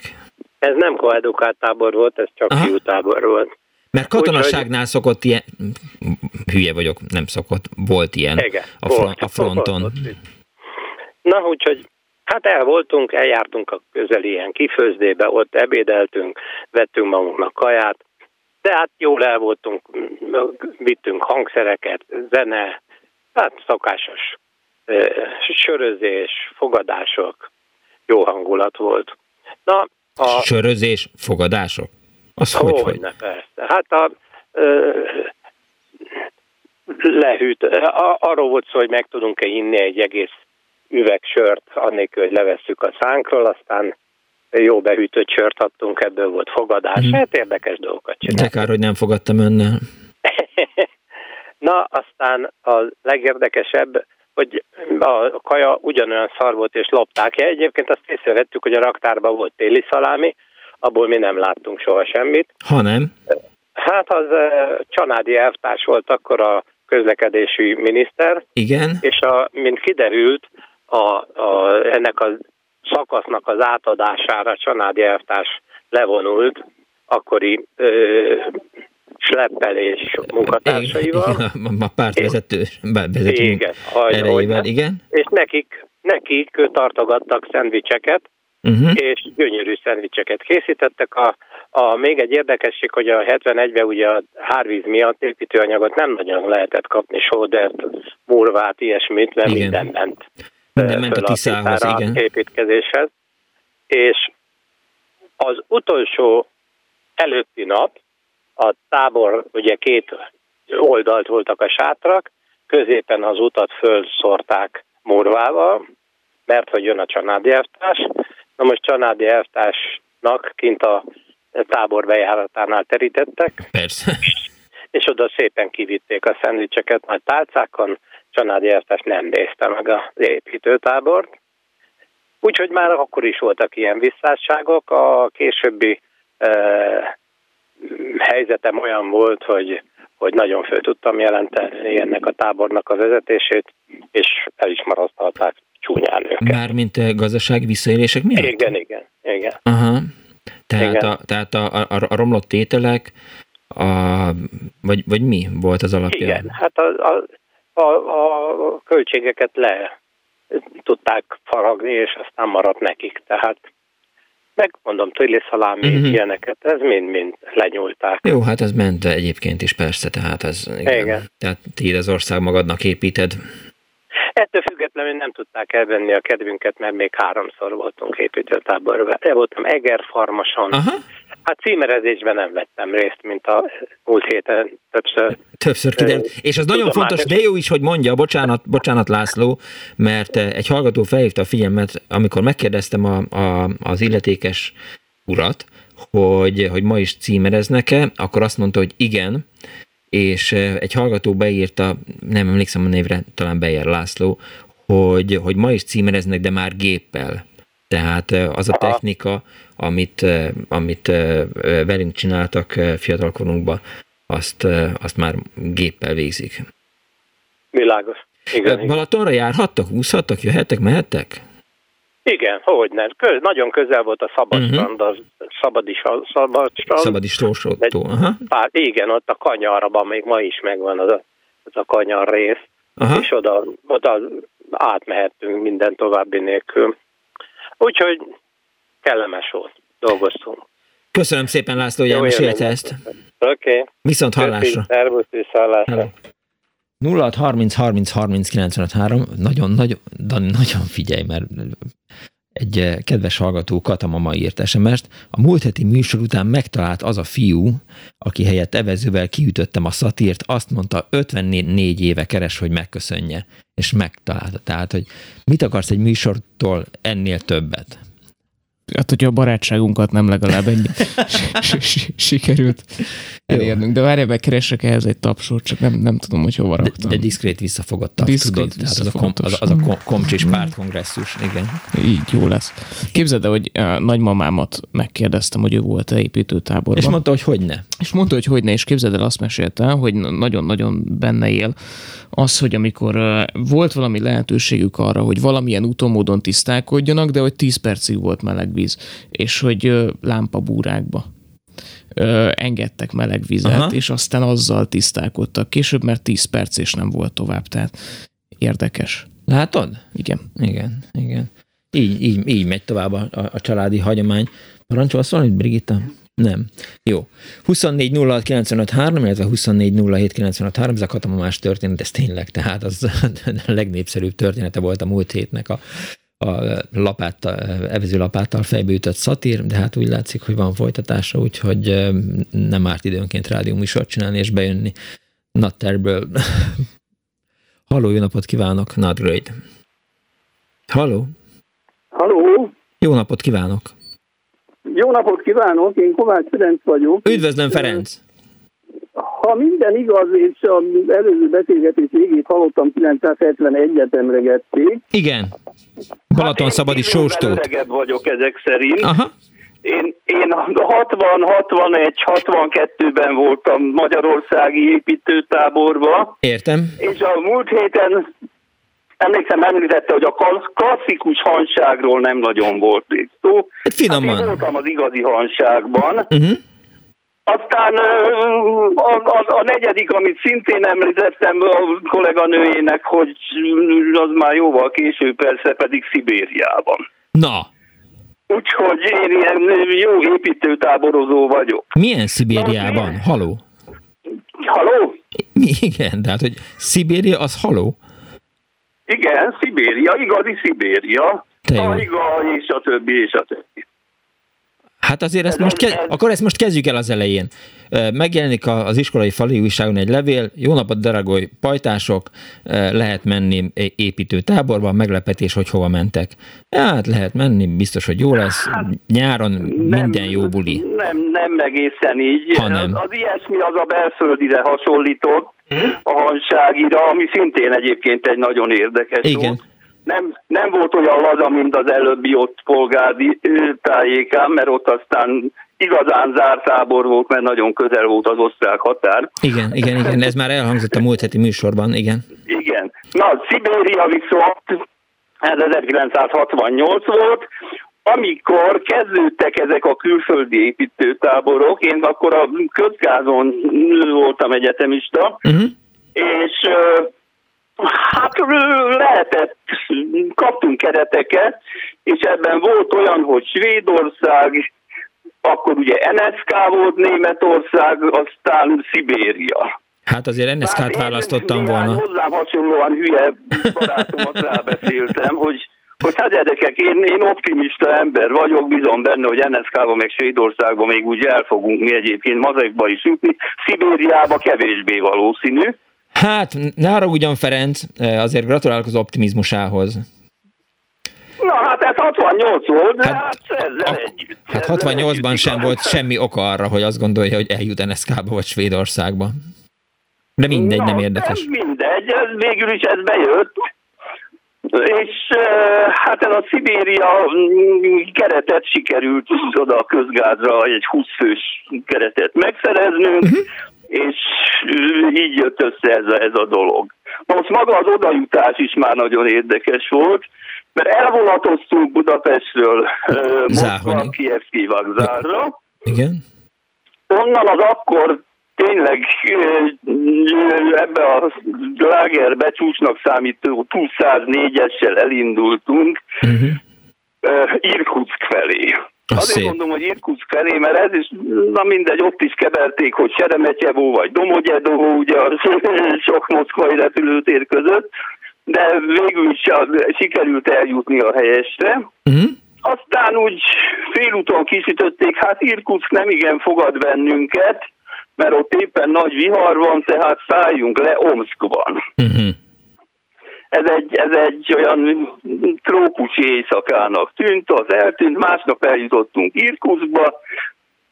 Ez nem koedukált tábor volt, ez csak Aha. fiú tábor volt. Mert katonaságnál Úgy, szokott ilyen, hülye vagyok, nem szokott, volt ilyen igen, a, volt, a fronton. Volt, volt. Na, úgyhogy Hát el voltunk, eljártunk a közeli ilyen kifőzdébe, ott ebédeltünk, vettünk magunknak kaját, de hát jól el voltunk, vittünk hangszereket, zene, hát szokásos sörözés, fogadások, jó hangulat volt. Na, a... Sörözés, fogadások? Az hogy, hogy? hogy? Ne, persze. Hát a ö, lehűt, a, arról volt szó, hogy meg tudunk-e inni egy egész üveg sört, annélkül, hogy levesszük a szánkról, aztán jó behűtött sört adtunk, ebből volt fogadás. Mm. Hát érdekes dolgokat csináltunk. De kár, hogy nem fogadtam önnel. Na, aztán a legérdekesebb, hogy a kaja ugyanolyan szar volt, és lopták el. Egyébként azt észrevettük, hogy a raktárban volt téli szalámi, abból mi nem láttunk soha semmit. Ha nem? Hát az Csanádi elvtárs volt akkor a közlekedési miniszter. Igen. És a, mint kiderült, a, a, ennek a szakasznak az átadására Csanádi elvtárs levonult akkori ö, sleppelés munkatársaival. A pártvezető vezető igen, erejével, igen. És nekik, nekik tartogattak szendvicseket, uh-huh. és gyönyörű szendvicseket készítettek. A, a, még egy érdekesség, hogy a 71-ben ugye a hárvíz miatt építőanyagot nem nagyon lehetett kapni, sódert, murvát, ilyesmit, mert igen. minden ment. Ment a Tiszához, igen. építkezéshez. És az utolsó előtti nap a tábor, ugye két oldalt voltak a sátrak, középen az utat fölszorták morvával, mert hogy jön a csanádi elvtárs. Na most csanádi elvtársnak kint a tábor bejáratánál terítettek. Persze. És oda szépen kivitték a szendvicseket nagy tálcákon, családi elvtárs nem nézte meg az építőtábort. Úgyhogy már akkor is voltak ilyen visszásságok. A későbbi e, helyzetem olyan volt, hogy, hogy nagyon föl tudtam jelenteni ennek a tábornak a vezetését, és el is marasztalták csúnyán őket. Mármint gazdasági visszaélések miatt? Igen, igen, igen. Aha. Tehát, igen. A, tehát a, a, a romlott tételek, a, vagy, vagy mi volt az alapja? Igen, hát a, a, a, a költségeket le tudták faragni, és aztán maradt nekik. Tehát megmondom, szalámi, uh-huh. ilyeneket, ez mind-mind lenyúlták. Jó, hát ez ment egyébként is persze, tehát ez igen. igen. Tehát ti az ország magadnak építed. Ettől függetlenül nem tudták elvenni a kedvünket, mert még háromszor voltunk építőtáborban. El voltam Egerfarmason, Aha. Hát címerezésben nem vettem részt, mint a múlt héten többször. Többször kiderült. És az nagyon fontos, de jó is, hogy mondja, bocsánat, bocsánat László, mert egy hallgató felhívta a figyelmet, amikor megkérdeztem a, a, az illetékes urat, hogy, hogy ma is címereznek-e, akkor azt mondta, hogy igen, és egy hallgató beírta, nem emlékszem a névre, talán Bejer László, hogy, hogy ma is címereznek, de már géppel. Tehát az a technika, amit, amit velünk csináltak fiatalkorunkban, azt, azt már géppel végzik. Világos. Igen, Balatonra járhattak, úszhattak, jöhettek, mehettek? Igen, hogy nem. Köz, nagyon közel volt a szabad uh-huh. strand, az szabad is, szabad strand. Szabad is aha. Pár, igen, ott a kanyarban még ma is megvan az a, az a kanyar rész, aha. és oda, oda átmehettünk minden további nélkül. Úgyhogy kellemes volt, dolgoztunk. Köszönöm szépen László, hogy elmesélte ezt. Oké. Okay. Viszont hallásra. Szervusz, viszont 0 30 30 30 93, nagyon, nagyon, Dani, nagyon figyelj, mert egy eh, kedves hallgató Katamama írt SMS-t. A múlt heti műsor után megtalált az a fiú, aki helyett evezővel kiütöttem a szatírt, azt mondta, 54 éve keres, hogy megköszönje, és megtalálta. Tehát, hogy mit akarsz egy műsortól ennél többet? Hát, hogyha a barátságunkat nem legalább ennyi sikerült elérnünk. De várjál, meg keresek ehhez egy tapsot, csak nem, nem tudom, hogy hova raktam. De, de diszkrét visszafogott taps, diszkrét tudod? Tehát az a, kom, az, az a kom, komcsis pártkongresszus, igen. Így jó lesz. Képzeld el, hogy a nagymamámat megkérdeztem, hogy ő volt-e építőtáborban. És mondta, hogy hogy ne. És mondta, hogy hogy ne, és képzeld el, azt mesélte, hogy nagyon-nagyon benne él az, hogy amikor volt valami lehetőségük arra, hogy valamilyen utomódon tisztálkodjanak, de hogy 10 percig volt meleg víz, és hogy lámpabúrákba engedtek meleg vizet, Aha. és aztán azzal tisztálkodtak később, mert 10 perc és nem volt tovább, tehát érdekes. Látod? Igen. Igen, igen. Így, így, így megy tovább a, a családi hagyomány. Parancsolsz valamit, Brigitta? Nem. Jó. 24 06 95 3, illetve 24 07 95 3, ez a katamamás történet, ez tényleg, tehát az a legnépszerűbb története volt a múlt hétnek a a lapáttal, evező lapáttal fejbe ütött szatír, de hát úgy látszik, hogy van folytatása, úgyhogy nem árt időnként rádió műsort csinálni és bejönni. Not terrible. Halló, jó napot kívánok, not great. Halló. Halló. Jó napot kívánok. Jó napot kívánok, én Kovács Ferenc vagyok. Üdvözlöm, Ferenc ha minden igaz, és az előző beszélgetés végét hallottam, 971-et emlegették. Igen. Balaton hát sóstót. Én vagyok ezek szerint. Aha. Én, én 60, 61, 62-ben voltam Magyarországi építőtáborban. Értem. És a múlt héten emlékszem, említette, hogy a klasszikus hanságról nem nagyon volt szó. Hát finoman. Hát én voltam az igazi hanságban. Uh-huh aztán a, a, a negyedik, amit szintén említettem a kolléganőjének, hogy az már jóval később persze, pedig Szibériában. Na. Úgyhogy én ilyen jó építőtáborozó vagyok. Milyen Szibériában? Na, haló? Haló? Mi, igen, tehát, hogy Szibéria az haló? Igen, Szibéria, igazi Szibéria. Taiga, és a többi, és a többi. Hát azért ezt most, ke- akkor ezt most kezdjük el az elején. Megjelenik az iskolai fali újságon egy levél, jó napot, daragoly pajtások, lehet menni építő táborba, meglepetés, hogy hova mentek. Hát lehet menni, biztos, hogy jó lesz, hát, nyáron nem, minden jó buli. Nem, nem egészen így. Ha nem. Az, az ilyesmi az a belföldire hasonlított, hm? a hanságira, ami szintén egyébként egy nagyon érdekes Igen. Volt nem, nem volt olyan laza, mint az előbbi ott polgári tájékán, mert ott aztán igazán zárt tábor volt, mert nagyon közel volt az osztrák határ. Igen, igen, igen, ez már elhangzott a múlt heti műsorban, igen. Igen. Na, Szibéria viszont ez 1968 volt, amikor kezdődtek ezek a külföldi építőtáborok, én akkor a Közgázon voltam egyetemista, uh-huh. és Hát lehetett, kaptunk kereteket, és ebben volt olyan, hogy Svédország, akkor ugye NSK volt Németország, aztán Szibéria. Hát azért NSK-t választottam volna. Hozzám hasonlóan hülye barátomat rábeszéltem, hogy hogy hát gyerekek, én, én optimista ember vagyok, bizony benne, hogy NSZK-ban meg Svédországban még úgy el fogunk mi egyébként mazekba is jutni, Szibériába kevésbé valószínű. Hát, ne haragudjon Ferenc, azért gratulálok az optimizmusához. Na hát ez 68 volt, de hát, hát ezzel együtt. Hát 68-ban sem volt semmi oka arra, hogy azt gondolja, hogy eljut NSZK-ba vagy Svédországba. De mindegy, Na, nem érdekes. Nem mindegy, ez végül is ez bejött. És hát ez a Szibéria mm, keretet sikerült oda a közgázra egy 20 fős keretet megszereznünk, uh-huh. És így jött össze ez a, ez a dolog. Most maga az odajutás is már nagyon érdekes volt, mert elvonatoztunk Budapestről Moszkva Kievszki vagzárra. Igen. Onnan az akkor tényleg ebbe a lágerbe csúcsnak számító 204-essel elindultunk uh-huh. Irkutsk felé. Az Azért szép. mondom, hogy Irkutsk felé, mert ez is, na mindegy, ott is keverték, hogy Seremetyevó vagy Domogyedovó, ugye a sok moszkvai repülőtér között, de végül is sikerült eljutni a helyesre. Uh-huh. Aztán úgy félúton kisütötték, hát Irkutsk nem igen fogad bennünket, mert ott éppen nagy vihar van, tehát szálljunk le Omskban. Uh-huh. Ez egy, ez egy olyan trópusi éjszakának tűnt, az eltűnt, másnap eljutottunk Irkutskba,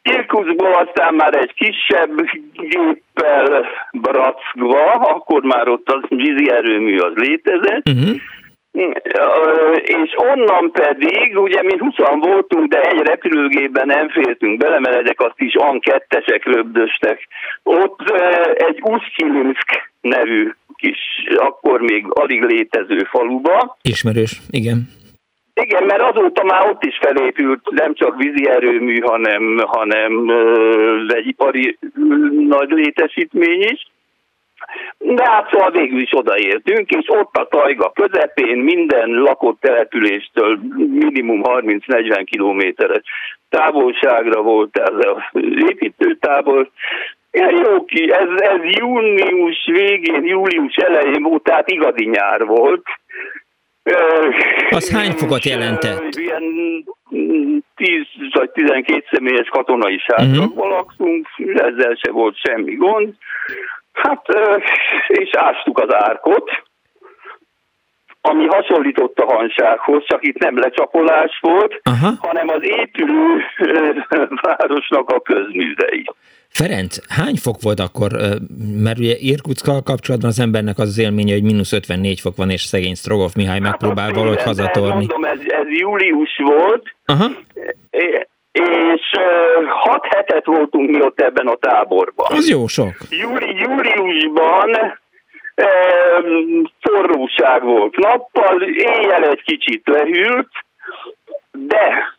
Irkutskba aztán már egy kisebb géppel Brackba, akkor már ott az vízi erőmű az létezett, uh-huh. És onnan pedig, ugye mi 20 voltunk, de egy repülőgépben nem fértünk bele, mert ezek azt is an-kettesek röbdöstek. Ott egy Uszkilinsk nevű kis, akkor még alig létező faluba. Ismerős, igen. Igen, mert azóta már ott is felépült nem csak vízi erőmű, hanem, hanem vegyipari nagy létesítmény is. De hát szóval végül is odaértünk, és ott a tajga közepén minden lakott településtől minimum 30-40 kilométeres távolságra volt ez az építőtábor. Ja, jó ki, ez, ez június végén, július elején volt, tehát igazi nyár volt. Az hány fokot jelentett? Ilyen 10 vagy 12 személyes katonai sátrakban uh-huh. lakszunk, ezzel se volt semmi gond. Hát, és ástuk az árkot, ami hasonlított a hansághoz, csak itt nem lecsapolás volt, Aha. hanem az épülő városnak a közművei. Ferenc, hány fok volt akkor? Mert ugye Irkutskkal kapcsolatban az embernek az, az élménye, hogy mínusz 54 fok van, és szegény Strogov Mihály hát megpróbál valahogy hazatorni. Mondom, ez, ez július volt, Aha és hat hetet voltunk mi ott ebben a táborban. Az jó sok. Júli, júliusban forróság volt nappal, éjjel egy kicsit lehűlt, de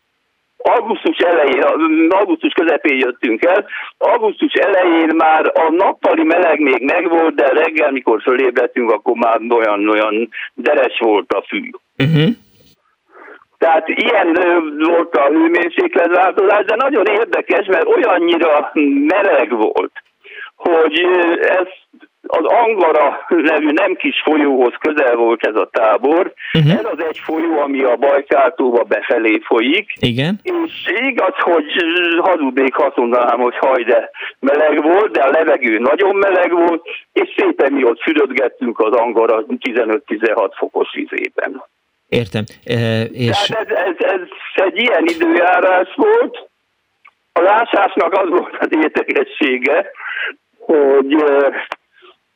augusztus elején, augusztus közepén jöttünk el, augusztus elején már a nappali meleg még megvolt, de reggel, mikor fölébredtünk, akkor már olyan-olyan deres volt a fű. Uh-huh. Tehát ilyen volt a hőmérsékletváltozás, de nagyon érdekes, mert olyannyira meleg volt, hogy ez az Angara nevű nem kis folyóhoz közel volt ez a tábor. Uh-huh. Ez az egy folyó, ami a Bajkáltóba befelé folyik. Igen. És igaz, hogy hazudnék, azt mondanám, hogy haj, de meleg volt, de a levegő nagyon meleg volt, és szépen mi ott fürödgettünk az Angara 15-16 fokos vizében. Értem. E, és... Tehát ez, ez, ez egy ilyen időjárás volt. A lásásnak az volt az érdekessége, hogy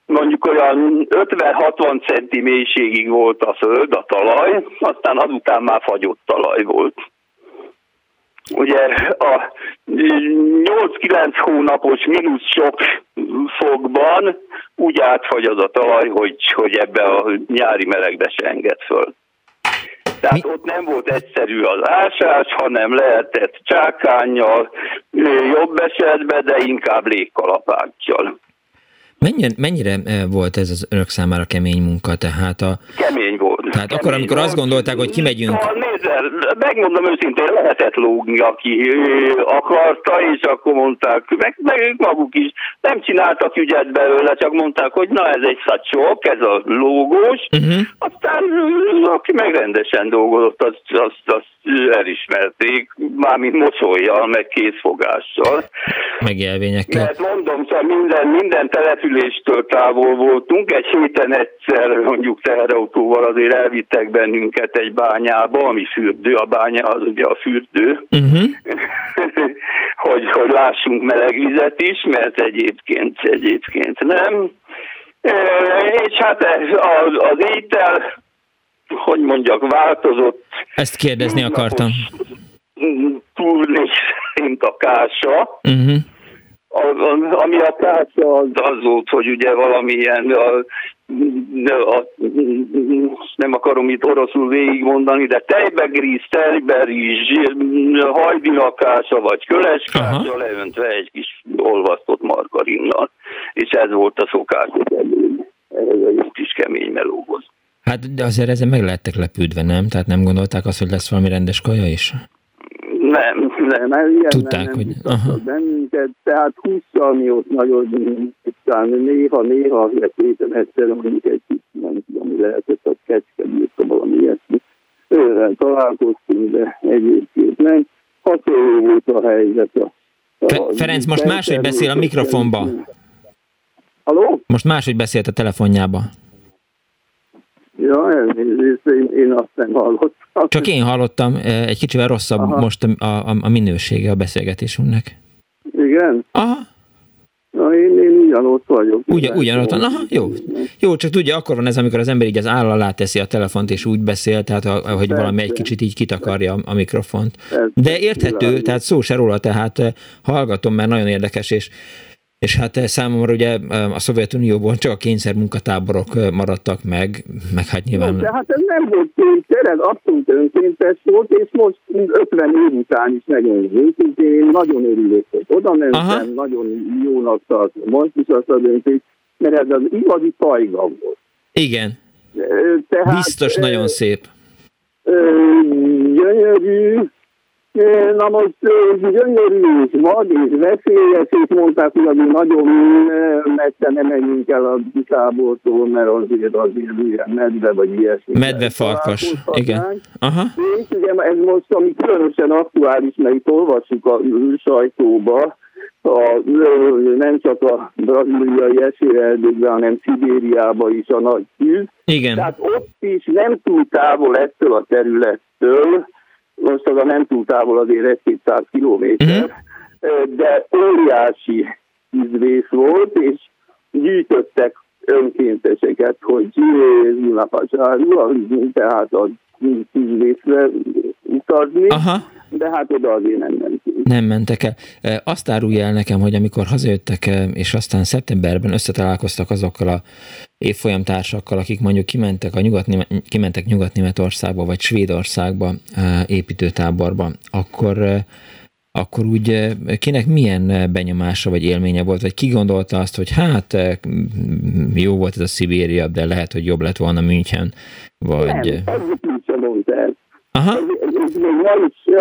mondjuk olyan 50-60 centi mélységig volt a föld, a talaj, aztán azután már fagyott talaj volt. Ugye a 8-9 hónapos mínusz sok fokban úgy átfagyad a talaj, hogy, hogy ebbe a nyári melegbe se enged föl. Tehát Mi? ott nem volt egyszerű az ásás, hanem lehetett csákányjal, jobb esetben, de inkább Mennyire, mennyire volt ez az önök számára kemény munka? Tehát a... Kemény volt. Tehát akkor, amikor azt gondolták, hogy kimegyünk... Nézzel, megmondom őszintén, lehetett lógni, aki akarta, és akkor mondták, meg, meg ők maguk is nem csináltak ügyet belőle, csak mondták, hogy na ez egy szacsok, ez a lógós, uh-huh. aztán aki meg rendesen dolgozott, azt, azt, azt elismerték, mármint mosolyjal, meg készfogással. Meg jelvényekkel. Mert mondom, szóval minden, minden településtől távol voltunk, egy héten egyszer mondjuk teherautóval azért elvittek bennünket egy bányába, ami fürdő, a bánya az ugye a fürdő, uh-huh. hogy, hogy lássunk meleg vizet is, mert egyébként, egyébként nem. És hát ez, az, az étel, hogy mondjak, változott. Ezt kérdezni akartam. Túlnék, mint a kása. Uh-huh a, a, ami a tárca az, az volt, hogy ugye valamilyen, a, a, nem akarom itt oroszul végigmondani, de tejbegríz, tejberizs, hajdinakása vagy köleskása leöntve egy kis olvasztott margarinnal. És ez volt a szokás, hogy ez a jó kis kemény melóhoz. Hát de azért ezen meg lehettek lepődve, nem? Tehát nem gondolták azt, hogy lesz valami rendes kaja is? Nem, nem, ez ilyen Tudták, nem, hogy... Aha. bennünket, tehát hússzal mi ott nagyon tisztán, néha, néha, héten egyszer mondjuk egy kis, nem tudom, lehetett, a kecske bírta valami ilyesmi. Ővel találkoztunk, de egyébként nem. Hasonló volt a helyzet. A, a Ferenc, most máshogy beszél a mikrofonba. Haló? Most máshogy beszélt a telefonjába. Ja, elnézést, én, én azt nem hallottam. Csak én hallottam, egy kicsivel rosszabb Aha. most a, a, a minősége a beszélgetésünknek. Igen? Aha. Na, én, én ugyanott vagyok. Ugyan, ugyanott van, aha, jó. Jó, csak tudja, akkor van ez, amikor az ember így az áll alá teszi a telefont, és úgy beszél, tehát hogy valami egy kicsit így kitakarja a mikrofont. De érthető, tehát szó se róla, tehát hallgatom, mert nagyon érdekes, és és hát eh, számomra ugye eh, a Szovjetunióból csak a kényszer munkatáborok eh, maradtak meg, meg hát nyilván... No, de hát ez nem volt kényszer, ez abszolút önkéntes volt, és most 50 év után is nagyon én nagyon örülök, hogy oda mentem, Aha. nagyon jónak tartom most is azt a döntést, mert ez az igazi tajga volt. Igen. Tehát, Biztos nagyon szép. Gyönyörű, Na most gyönyörű és vad és veszélyes, és mondták, hogy azért nagyon messze nem menjünk el a tábortól, mert azért azért ilyen medve vagy ilyesmi. Medve farkas, igen. Aha. És ugye ez most, ami különösen aktuális, mert itt olvassuk a sajtóba, a, nem csak a braziliai esőerdőkben, hanem Szibériába is a nagy tűz. Igen. Tehát ott is nem túl távol ettől a területtől, most az a nem túl távol azért 1-200 kilométer, mm. de óriási ízvés volt, és gyűjtöttek önkénteseket, hogy Zunapacsáru, tehát a tűzvészre utazni, Aha. De hát oda azért nem mentünk. Nem mentek el. Azt árulja el nekem, hogy amikor hazajöttek, és aztán szeptemberben összetalálkoztak azokkal a évfolyamtársakkal, akik mondjuk kimentek, a nyugat kimentek Nyugat-Németországba vagy Svédországba építőtáborba, akkor akkor úgy kinek milyen benyomása vagy élménye volt, vagy ki gondolta azt, hogy hát jó volt ez a Szibéria, de lehet, hogy jobb lett volna München, vagy... Nem, Aha. Ez, ez még ma is,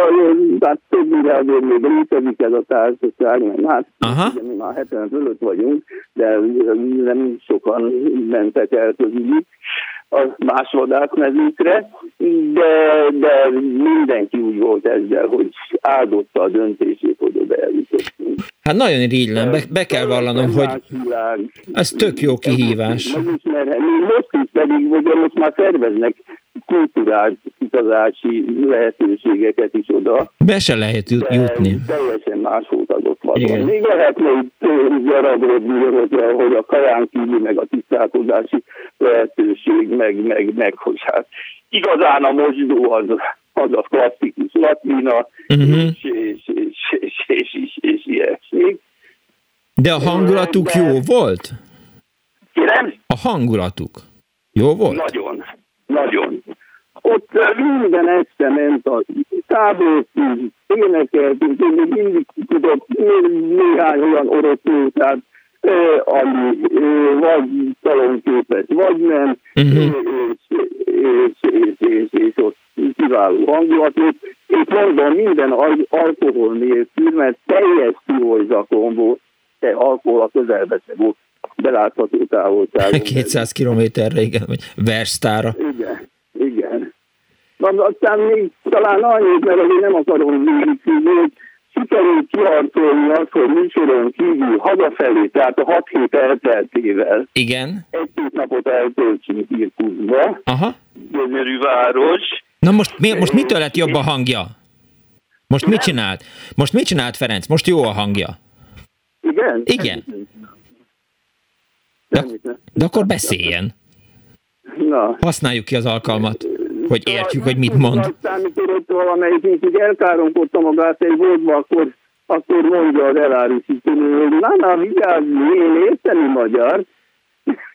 hát többnyire azért még létezik ez a társaság, hát Aha. Ugye, mi már 70 fölött vagyunk, de nem sokan mentek el közülük a másodák mezőkre, de, de mindenki úgy volt ezzel, hogy áldotta a döntését, hogy oda eljutottunk. Hát nagyon irigylem, be, be kell vallanom, hogy ez tök jó kihívás. Most is pedig, ugye most már szerveznek kulturális utazási lehetőségeket is oda. Be se lehet jutni. Teljesen máshogy adott van. Még lehetne itt gyarabodni, hogy a kaján kívül, meg a tisztálkozási lehetőség, meg, meg, meg hogy hát igazán a mosdó az, az a klasszikus latina, uh-huh. és, és, és, és, és, és, és ilyesmi. De a hangulatuk De... jó volt? Kérem? A hangulatuk jó volt? Nagyon. Nagyon. Ott minden este ment a tábortűz, énekeltünk, én még mindig tudok néhány olyan orosz tehát ami vagy szalonképes, vagy nem, uh-huh. és, és kiváló hangulat, és mondom minden alkohol nélkül, mert teljes kihojzakon volt, te alkohol a közelbe se volt belátható távolságon. 200 kilométerre, igen, vagy versztára. Igen, igen. Na, aztán még talán annyit, mert azért nem akarom végigszívni, hogy sikerült kiharcolni azt, hogy műsoron kívül hazafelé, tehát a hat hét elteltével. Igen. Egy-két napot eltöltsünk Irkutba. Aha. Gyönyörű város. Na most, mi, most mitől lett jobb a hangja? Most Igen? mit csinált? Most mit csinált Ferenc? Most jó a hangja. Igen? Igen. De, de akkor beszéljen. Na. Használjuk ki az alkalmat, hogy értjük, hogy mit mond. Aztán, mikor ott valamelyik így elkáromkodta magát egy boltba, akkor, akkor mondja az elárusítő, hogy na, na, vigyázz, én érteni magyar.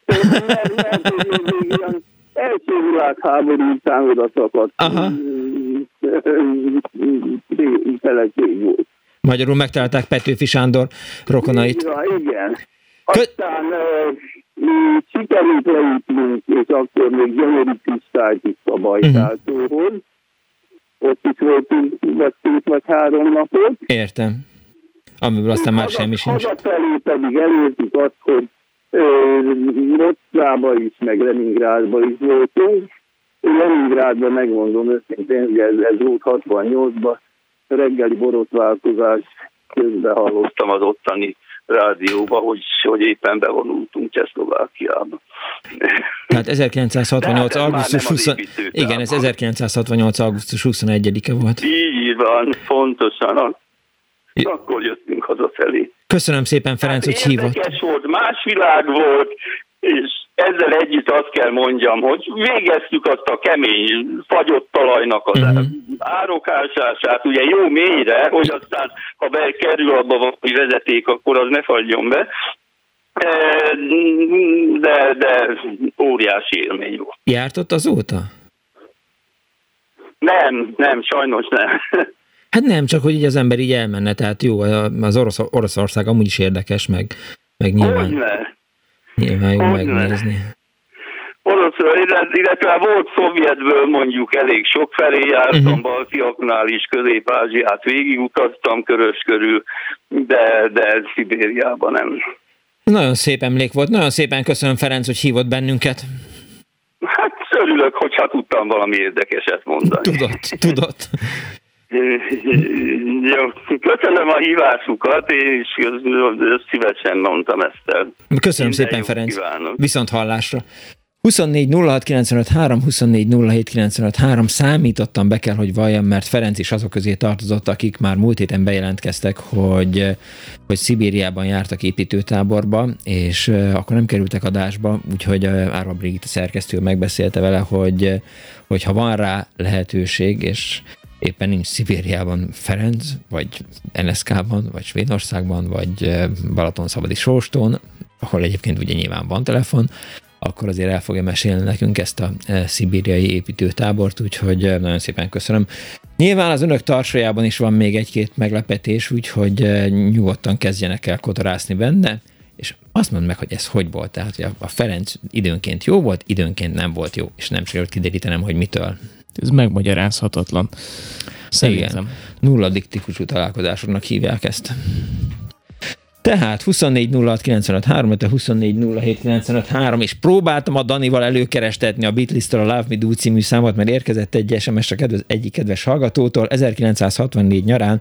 mert, mert, mert, első világháború után oda szakadt. Aha. volt. Magyarul megtalálták Petőfi Sándor rokonait. Ja, igen. Aztán sikerült leütnünk, és akkor még gyönyörű tisztált itt a bajtáltóhoz. Ott is voltunk vagy két vagy három napot. Értem. Amiből aztán már semmi sincs. Hazafelé pedig elértük azt, hogy Moszkvába is, meg Leningrádba is voltunk. Leningrádban megmondom őszintén, hogy ez, ez volt 68-ban, reggeli borotválkozás közben hallottam az ottani rádióba, hogy, hogy éppen bevonultunk Csehszlovákiába. Tehát 1968. augusztus 20... Igen, ez 1968. augusztus 21-e volt. Így van, pontosan. Akkor jöttünk hazafelé. Köszönöm szépen, Ferenc, hát hogy hívott. volt, más világ volt, és ezzel együtt azt kell mondjam, hogy végeztük azt a kemény, fagyott talajnak az uh-huh. árokásását, ugye jó mélyre, hogy aztán, ha bekerül abba valami vezeték, akkor az ne fagyjon be, e, de, de óriási élmény volt. Járt ott azóta? Nem, nem, sajnos nem. Hát nem, csak hogy így az ember így elmenne, tehát jó, az Orosz, Oroszország amúgy is érdekes, meg, meg nyilván, Hogyne? Nyilván jó megnézni. Oroszország, illetve volt szovjetből mondjuk elég sok felé jártam, uh-huh. baltiaknál is, Közép-Ázsiát végigutaztam körös körül, de, de Szibériában nem. Nagyon szép emlék volt, nagyon szépen köszönöm Ferenc, hogy hívott bennünket. Hát örülök, hogyha tudtam valami érdekeset mondani. Tudott, tudott. Jó, köszönöm a hívásukat, és szívesen mondtam ezt el. Köszönöm Minden szépen, Ferenc. Kívánok. Viszont hallásra. 24 06 24 számítottam be kell, hogy valljam, mert Ferenc is azok közé tartozott, akik már múlt héten bejelentkeztek, hogy, hogy Szibériában jártak építőtáborba, és akkor nem kerültek adásba, úgyhogy Árva Brigitte szerkesztő megbeszélte vele, hogy, hogy ha van rá lehetőség, és éppen nincs Szibériában Ferenc, vagy NSK-ban, vagy Svédországban, vagy Balaton Szabadi Sóstón, ahol egyébként ugye nyilván van telefon, akkor azért el fogja mesélni nekünk ezt a szibériai építőtábort, úgyhogy nagyon szépen köszönöm. Nyilván az önök tarsajában is van még egy-két meglepetés, úgyhogy nyugodtan kezdjenek el kotorászni benne, és azt mondd meg, hogy ez hogy volt. Tehát, hogy a Ferenc időnként jó volt, időnként nem volt jó, és nem sikerült kiderítenem, hogy mitől. Ez megmagyarázhatatlan. Szerintem. Igen. Nulladik típusú találkozásoknak hívják ezt. Tehát 24 06 24 és próbáltam a Danival előkerestetni a Beatles-től a Love Me Do című számot, mert érkezett egy SMS a kedves, egyik kedves hallgatótól. 1964 nyarán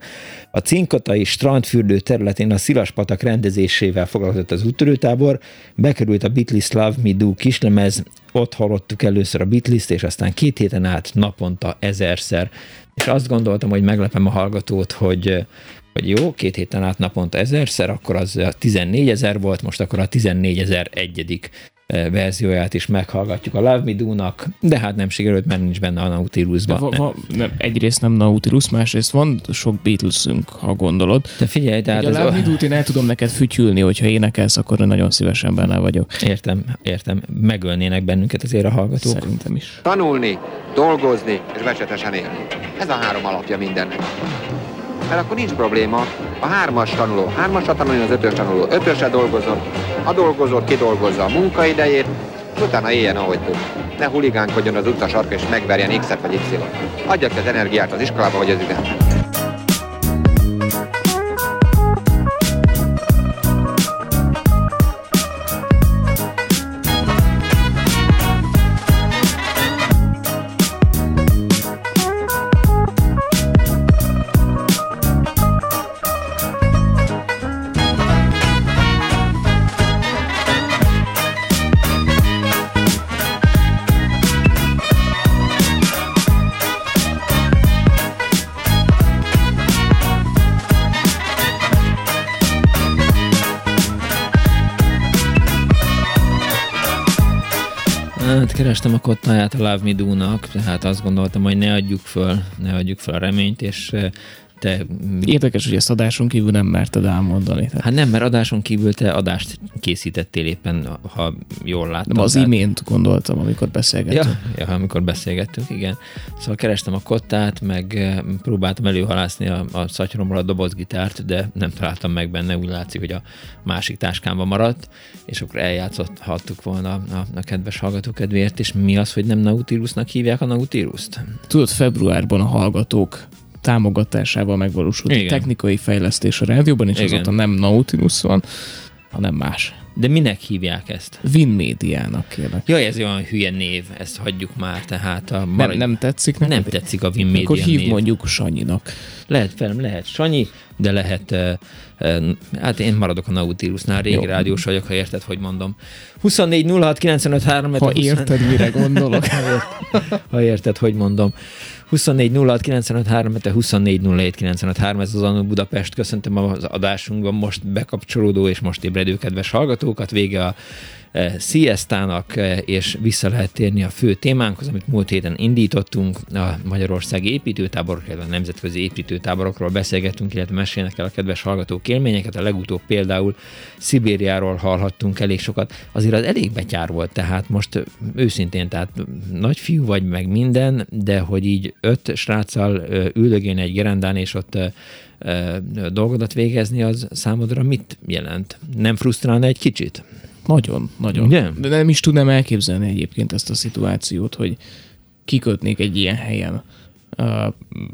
a Cinkotai strandfürdő területén a Szilaspatak rendezésével foglalkozott az úttörőtábor, bekerült a Beatles Love Me Do kislemez, ott hallottuk először a beatles és aztán két héten át naponta ezerszer. És azt gondoltam, hogy meglepem a hallgatót, hogy hogy jó, két héten át naponta ezerszer, akkor az 14 ezer volt, most akkor a 14 ezer egyedik e, verzióját is meghallgatjuk a Love Me Do-nak, de hát nem sikerült, mert nincs benne a Nautilusban. Va, va, nem, egyrészt nem Nautilus, másrészt van sok Beatlesünk, ha gondolod. De figyelj, tehát... A Love Me Do-t én el tudom neked fütyülni, hogyha énekelsz, akkor nagyon szívesen benne vagyok. Értem, értem. Megölnének bennünket azért a hallgatók. Szerintem is. Tanulni, dolgozni és becsetesen élni. Ez a három alapja mindennek mert akkor nincs probléma. A hármas tanuló hármasra tanuljon, az ötös tanuló ötösre dolgozon, a dolgozó kidolgozza a munkaidejét, és utána éljen, ahogy tud. ne huligánkodjon az utasarka és megverjen X-et vagy Y-t. Adja ki az energiát az iskolába vagy az üzembe. kerestem a kottáját a Love Me Do-nak, tehát azt gondoltam, hogy ne adjuk föl, ne adjuk föl a reményt, és te... Érdekes, hogy ezt adáson kívül nem merted elmondani. Tehát. Hát nem, mert adáson kívül te adást készítettél éppen, ha jól láttam. Nem, az tehát... imént gondoltam, amikor beszélgettünk. Ja, ja, amikor beszélgettünk, igen. Szóval kerestem a kottát, meg eh, próbáltam előhalászni a, a szatyromból a dobozgitárt, de nem találtam meg benne, úgy látszik, hogy a másik táskámban maradt, és akkor eljátszhattuk volna a, a, a kedves hallgatók kedvéért, és mi az, hogy nem Nautilusnak hívják a Nautilust? Tudod, februárban a hallgatók támogatásával megvalósult Igen. technikai fejlesztés a rádióban, és Igen. azóta nem Nautilus van, hanem más. De minek hívják ezt? Win Médiának kérlek. Jaj, ez olyan hülye név, ezt hagyjuk már, tehát a marad... nem, nem tetszik neked? Nem tetszik a Win Média Akkor hív név. mondjuk Sanyinak. Lehet, felem, lehet Sanyi, de lehet, uh, uh, hát én maradok a Nautilusnál, régi Jó. rádiós vagyok, ha érted, hogy mondom. 24 06 95 3, Ha érted, mire gondolok. ha érted, hogy mondom. 24 06 95 3, 24 07 95 3, ez az Anno Budapest. Köszöntöm az adásunkban most bekapcsolódó és most ébredő kedves hallgatókat. Vége a Sziasztának, eh, és vissza lehet térni a fő témánkhoz, amit múlt héten indítottunk, a Magyarországi építőtáborok, illetve a nemzetközi építőtáborokról beszélgettünk, illetve mesélnek el a kedves hallgatók élményeket. A legutóbb például Szibériáról hallhattunk elég sokat. Azért az elég betyár volt, tehát most őszintén, tehát nagy fiú vagy meg minden, de hogy így öt sráccal üldögélni egy gerendán, és ott dolgodat végezni, az számodra mit jelent? Nem frusztrálna egy kicsit? Nagyon, nagyon. Yeah. De nem is tudnám elképzelni egyébként ezt a szituációt, hogy kikötnék egy ilyen helyen.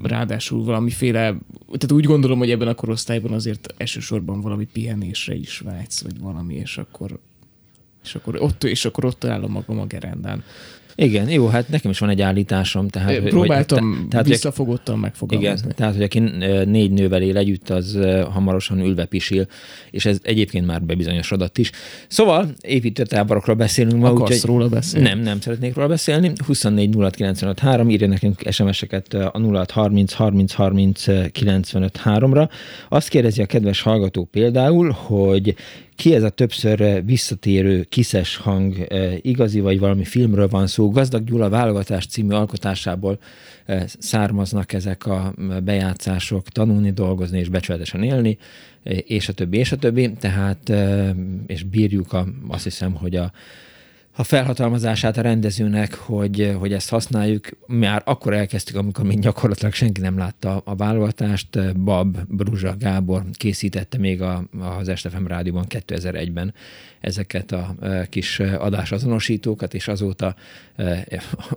Ráadásul valamiféle, tehát úgy gondolom, hogy ebben a korosztályban azért elsősorban valami pihenésre is vágysz, vagy valami, és akkor és akkor ott, és akkor ott találom magam a gerendán. Igen, jó, hát nekem is van egy állításom. Tehát, Próbáltam hogy, tehát, visszafogottan megfogalmazni. Igen, tehát, hogy aki négy nővel él együtt, az hamarosan ülve pisil, és ez egyébként már bebizonyosodott is. Szóval építőtáborokról beszélünk ma. Akarsz úgy, róla beszélni? Nem, nem szeretnék róla beszélni. 24 06 3, írja nekünk SMS-eket a 06 30 30 30 95 3-ra. Azt kérdezi a kedves hallgató például, hogy ki ez a többször visszatérő kiszes hang, e, igazi vagy valami filmről van szó. Gazdag Gyula válogatás című alkotásából e, származnak ezek a bejátszások, tanulni, dolgozni és becsületesen élni, és a többi, és a többi. Tehát, és bírjuk a, azt hiszem, hogy a, a felhatalmazását a rendezőnek, hogy, hogy ezt használjuk. Már akkor elkezdtük, amikor még gyakorlatilag senki nem látta a válogatást. Bab, Bruzsa, Gábor készítette még a, az Estefem Rádióban 2001-ben ezeket a kis adásazonosítókat, és azóta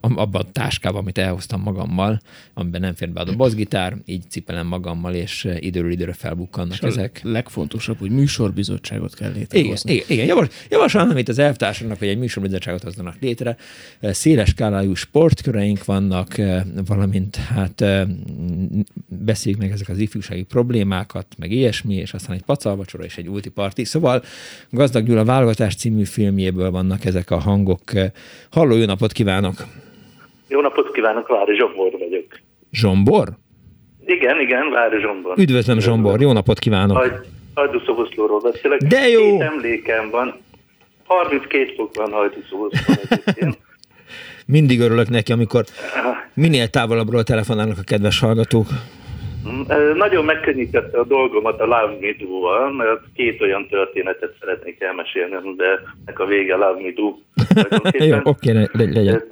abban a táskában, amit elhoztam magammal, amiben nem fér be a dobozgitár, így cipelem magammal, és időről időre felbukkannak és ezek. legfontosabb, hogy műsorbizottságot kell létrehozni. Igen, igen, igen. javaslom, amit az elvtársaknak, hogy egy műsorbizottságot hozzanak létre. Széles skálájú sportköreink vannak, valamint hát beszéljük meg ezek az ifjúsági problémákat, meg ilyesmi, és aztán egy pacalvacsora és egy ultiparti. Szóval Gazdag Gyula válogatás című filmjéből vannak ezek a hangok. Halló, jó napot kívánok! Jó napot kívánok, Vári Zsombor vagyok. Zsombor? Igen, igen, Vári Zsombor. Üdvözlöm, Zsombor, jó napot kívánok! Hagy, Hajdúszoboszlóról beszélek. De jó! Két emlékem van. 32 fok van Hajdúszoboszló Mindig örülök neki, amikor minél távolabbról telefonálnak a kedves hallgatók. Nagyon megkönnyítette a dolgomat a Love Me Do-val, mert két olyan történetet szeretnék elmesélni, de nek a vége Love Me Do. Jó, oké, legyen.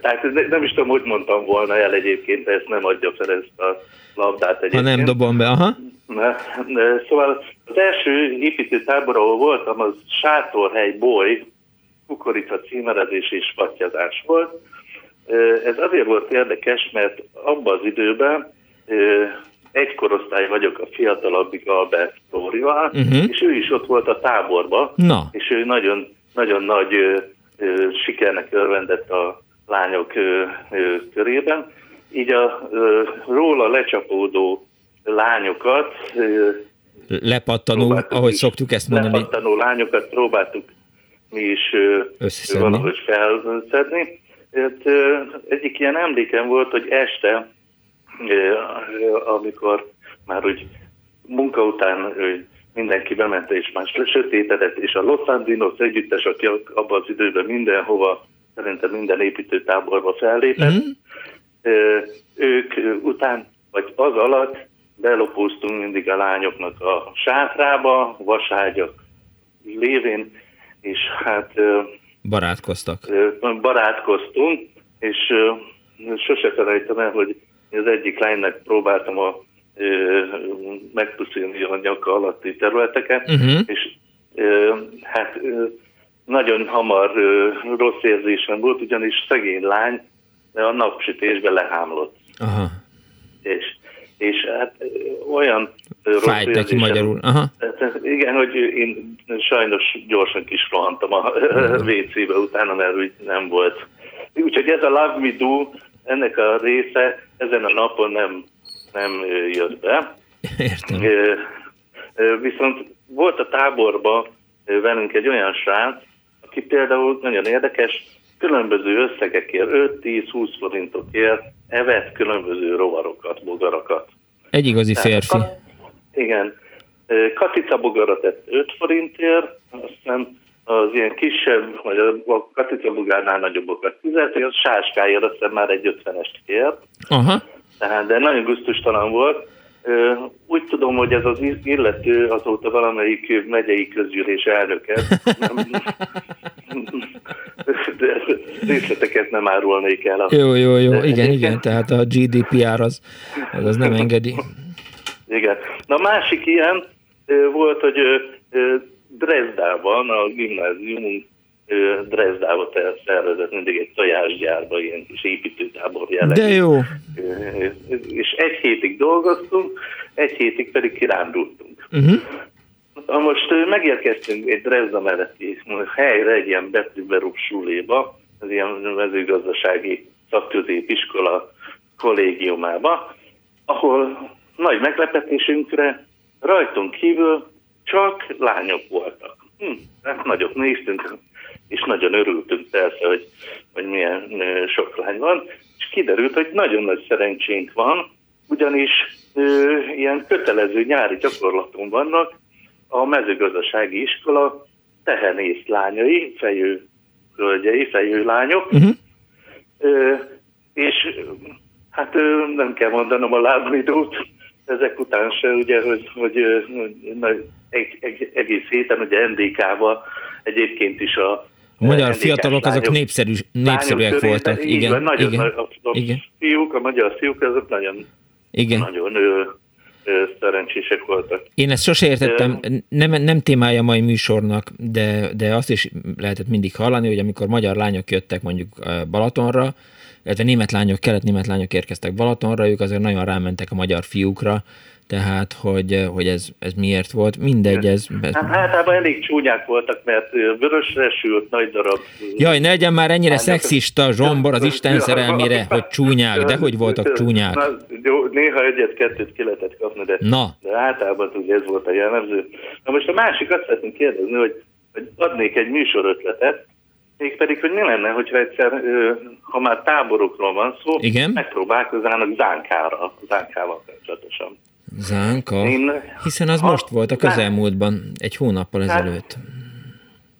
Tehát nem is tudom, hogy mondtam volna el egyébként, de ezt nem adja fel ezt a labdát egyébként. Ha nem dobom be, aha. Szóval az első építő tábor, ahol voltam, az Sátorhely Boly, kukorica címerezés és fattyazás volt. Ez azért volt érdekes, mert abban az időben egy korosztály vagyok a fiatalabbik Albert Flórival, uh-huh. és ő is ott volt a táborban, Na. és ő nagyon, nagyon nagy ö, ö, sikernek örvendett a lányok ö, ö, körében. Így a ö, róla lecsapódó lányokat ö, lepattanó, ahogy szoktuk ezt mondani. Lepattanó lányokat próbáltuk mi is ö, valahogy felszedni. Egyik ilyen emlékem volt, hogy este amikor már úgy munka után mindenki bemente, és már sötétedett, és a Los Angeles együttes, aki abban az időben mindenhova, szerintem minden építőtáborba fellépett, mm-hmm. ők után, vagy az alatt belopóztunk mindig a lányoknak a sátrába, vaságyak lévén, és hát... Barátkoztak. Barátkoztunk, és sose felejtem el, hogy az egyik lánynak próbáltam a megpuszilni a nyaka alatti területeket, uh-huh. és ö, hát ö, nagyon hamar ö, rossz érzésem volt, ugyanis szegény lány a napsütésbe lehámlott. Aha. És, és hát olyan Fájt neki magyarul. Aha. Hát, igen, hogy én sajnos gyorsan kis rohantam a WC-be utána, mert úgy nem volt. Úgyhogy ez a Love Me Do, ennek a része ezen a napon nem, nem jött be. Értem. Viszont volt a táborban velünk egy olyan srác, aki például nagyon érdekes, különböző összegekért, 5-10-20 forintokért evett különböző rovarokat, bogarakat. Egy igazi férfi. Igen. Katica bogarat tett 5 forintért, aztán az ilyen kisebb, vagy a katica bogárnál nagyobbokat fizet, az sáskáért aztán már egy 50-est kért. Aha. Tehát, de nagyon gusztustalan volt. Úgy tudom, hogy ez az illető azóta valamelyik megyei közgyűlés elnöke. De részleteket nem árulnék el. Jó, jó, jó. Igen, igen. Tehát a GDPR az, az, az nem engedi. Igen. Na másik ilyen volt, hogy Dresdában, a gimnáziumunk Dresdába szervezett mindig egy tojásgyárba, ilyen kis építőtábor jellegű. De jó! És egy hétig dolgoztunk, egy hétig pedig kirándultunk. Uh-huh. Na most megérkeztünk egy Dresda melletti helyre, egy ilyen betűberúg suléba, az ilyen mezőgazdasági szakközépiskola kollégiumába, ahol nagy meglepetésünkre rajtunk kívül csak lányok voltak. Hm, hát nagyot néztünk, és nagyon örültünk persze, hogy, hogy milyen sok lány van, és kiderült, hogy nagyon nagy szerencsénk van, ugyanis ö, ilyen kötelező nyári gyakorlaton vannak a mezőgazdasági iskola tehenész lányai, fejő hölgyei, fejő lányok, uh-huh. ö, és hát ö, nem kell mondanom a lábvidót, ezek után se, ugye, hogy, hogy, egy, egy, egész héten ugye NDK-val egyébként is a a magyar fiatalok azok népszerű, népszerűek voltak. Igen, van, nagyon igen, a, a igen. fiúk, a magyar fiúk, azok nagyon, igen. nagyon ő, szerencsések voltak. Én ezt sose értettem, nem, nem témája mai műsornak, de, de azt is lehetett mindig hallani, hogy amikor magyar lányok jöttek mondjuk Balatonra, illetve német lányok, kelet-német lányok érkeztek Balatonra, ők azért nagyon rámentek a magyar fiúkra, tehát hogy, hogy ez, ez miért volt, mindegy, ez... ez... Hát általában elég csúnyák voltak, mert vörösre sült nagy darab... Jaj, ne legyen már ennyire szexista zsombor az Isten szerelmére, hogy csúnyák, de hogy voltak csúnyák. Na, jó, néha egyet-kettőt ki lehetett kapni, de, Na. de általában ugye ez volt a jellemző. Na most a másik azt szeretném kérdezni, hogy, hogy adnék egy műsorötletet, Mégpedig, hogy mi lenne, hogyha egyszer, ha már táborokról van szó, Igen? megpróbálkoznának zánkára, zánkával kapcsolatosan. Zánka? Én, Hiszen az a, most volt a közelmúltban, egy hónappal ezelőtt.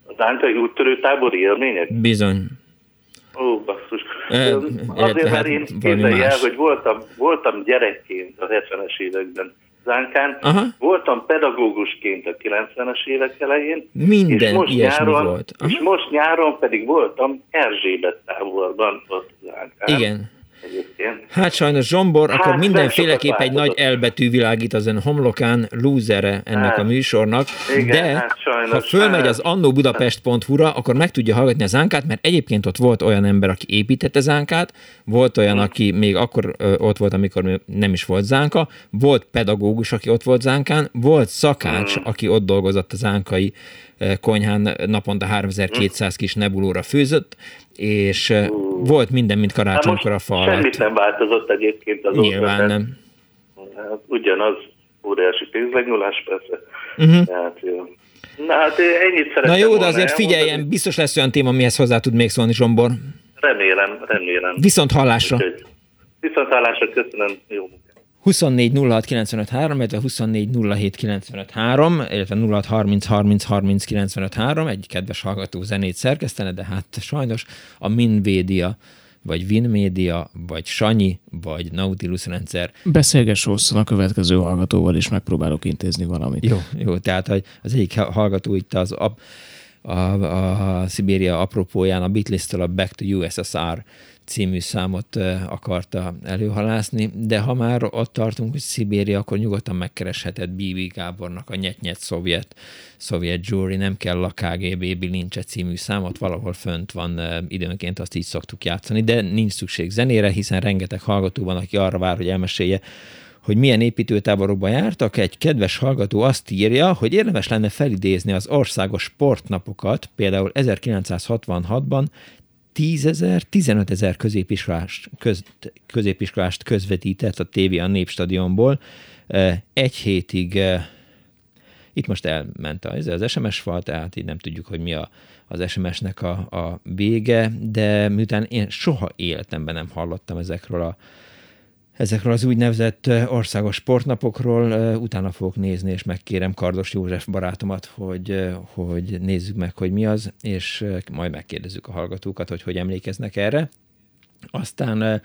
A zánkai úttörő tábori élmények? Bizony. Ó, basszus. E, Azért, hát mert én képzelj el, hogy voltam, voltam gyerekként a 70-es években Zánkán. Aha. Voltam pedagógusként a 90-es évek elején. Minden és most nyáron, volt. Aha. És most nyáron pedig voltam Erzsébet táborban ott Zánkán. Igen. Egyébként. Hát sajnos Zsombor, hát akkor mindenféleképp egy nagy elbetű világít az ön homlokán, lúzere ennek hát, a műsornak. Igen, de, hát ha fölmegy az annó budapest.hu-ra, akkor meg tudja hallgatni a zánkát, mert egyébként ott volt olyan ember, aki építette zánkát, volt olyan, aki még akkor ott volt, amikor nem is volt zánka, volt pedagógus, aki ott volt zánkán, volt szakács, mm. aki ott dolgozott a zánkai konyhán naponta 3200 kis nebulóra főzött, és. Volt minden, mint karácsonykor a fal Semmit nem változott egyébként az Nyilván nem. Hát ugyanaz óriási pénzlegnyúlás persze. Uh-huh. Tehát, jó. Na hát ennyit szerettem Na jó, de azért figyeljen, biztos lesz olyan téma, mihez hozzá tud még szólni, Zsombor. Remélem, remélem. Viszont hallásra. viszont hallásra, köszönöm, jó 24 06 95 3, illetve 24 07 95 3, illetve 06 30 30 30 95 3, egy kedves hallgató zenét szerkesztene, de hát sajnos a Minvédia vagy Winmedia, vagy Sanyi, vagy Nautilus rendszer. Beszélgess hosszan a következő hallgatóval, és megpróbálok intézni valamit. Jó, jó, tehát az egyik hallgató itt az a, a, a Szibéria apropóján a Beatles-től a Back to USSR című számot akarta előhalászni, de ha már ott tartunk, hogy Szibéria, akkor nyugodtan megkeresheted B.B. Gábornak a Nyet-Nyet szovjet, szovjet jury, nem kell a KGB bilincse című számot, valahol fönt van, időnként azt így szoktuk játszani, de nincs szükség zenére, hiszen rengeteg hallgató van, aki arra vár, hogy elmesélje, hogy milyen építőtáborokban jártak. Egy kedves hallgató azt írja, hogy érdemes lenne felidézni az országos sportnapokat, például 1966-ban 10 ezer, 15 ezer középiskolást, köz, középiskolást közvetített a tévé a Népstadionból. Egy hétig itt most elment az, az SMS fal, tehát így nem tudjuk, hogy mi a, az SMS-nek a, a vége, de miután én soha életemben nem hallottam ezekről a ezekről az úgynevezett országos sportnapokról. Utána fogok nézni, és megkérem Kardos József barátomat, hogy, hogy nézzük meg, hogy mi az, és majd megkérdezzük a hallgatókat, hogy hogy emlékeznek erre. Aztán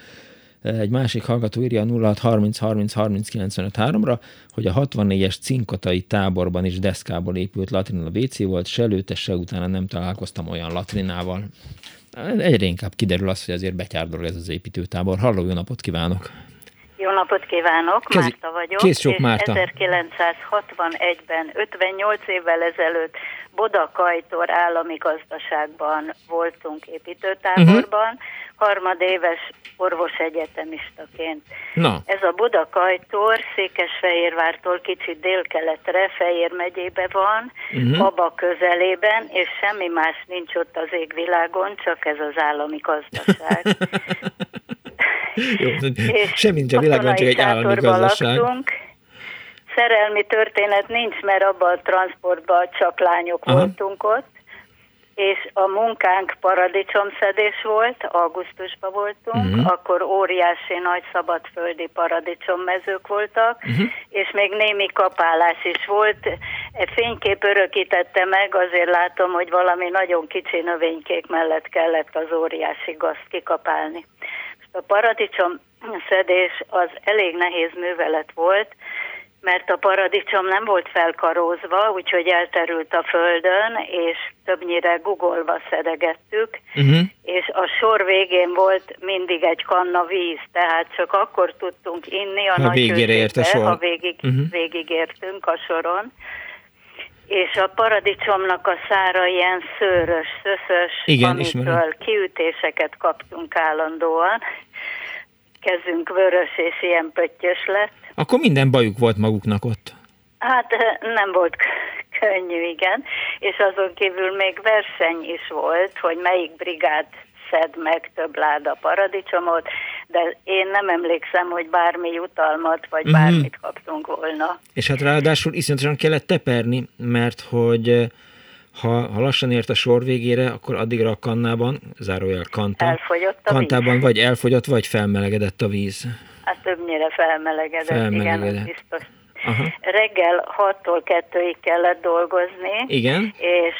egy másik hallgató írja 06 30 30 30 95 3-ra, hogy a 64-es cinkotai táborban is deszkából épült latrin a WC volt, se előtte, se utána nem találkoztam olyan latrinával. Egyre inkább kiderül az, hogy azért betyár ez az építőtábor. Halló, jó napot kívánok! Jó napot kívánok, Kezi, Márta vagyok. Kész sok Márta. 1961-ben, 58 évvel ezelőtt Bodakajtor állami gazdaságban voltunk építőtáborban, uh-huh. harmadéves orvos egyetemistaként. Na. Ez a Bodakajtor Székesfehérvártól kicsit délkeletre, Fejér megyébe van, uh-huh. Aba közelében, és semmi más nincs ott az égvilágon, csak ez az állami gazdaság. Jó, semmi nincs a világon, csak egy állami gazdaság. Laktunk. Szerelmi történet nincs, mert abban a transportban csak lányok Aha. voltunk ott, és a munkánk paradicsomszedés volt, augusztusban voltunk, uh-huh. akkor óriási nagy szabadföldi paradicsommezők voltak, uh-huh. és még némi kapálás is volt. Egy fénykép örökítette meg, azért látom, hogy valami nagyon kicsi növénykék mellett kellett az óriási gazt kikapálni. A paradicsom szedés az elég nehéz művelet volt, mert a paradicsom nem volt felkarózva, úgyhogy elterült a földön, és többnyire googolva szedegettük, uh-huh. és a sor végén volt mindig egy kanna víz, tehát csak akkor tudtunk inni a ha nagy végére ért a sor. ha végig, uh-huh. végigértünk a soron. És a paradicsomnak a szára ilyen szőrös, szöszös, Igen, amitől ismerem. kiütéseket kaptunk állandóan. Kezünk vörös és ilyen pöttyös lett. Akkor minden bajuk volt maguknak ott. Hát nem volt könnyű, igen. És azon kívül még verseny is volt, hogy melyik brigád szed meg több láda paradicsomot, de én nem emlékszem, hogy bármi jutalmat, vagy mm-hmm. bármit kaptunk volna. És hát ráadásul iszonyatosan kellett teperni, mert hogy eh, ha, ha lassan ért a sor végére, akkor addigra a kannában, zárójel kanta, elfogyott a kantában víz. vagy elfogyott, vagy felmelegedett a víz. Hát többnyire felmelegedett, felmelegedett. igen, biztos. Aha. Reggel 6-tól 2-ig kellett dolgozni, Igen. és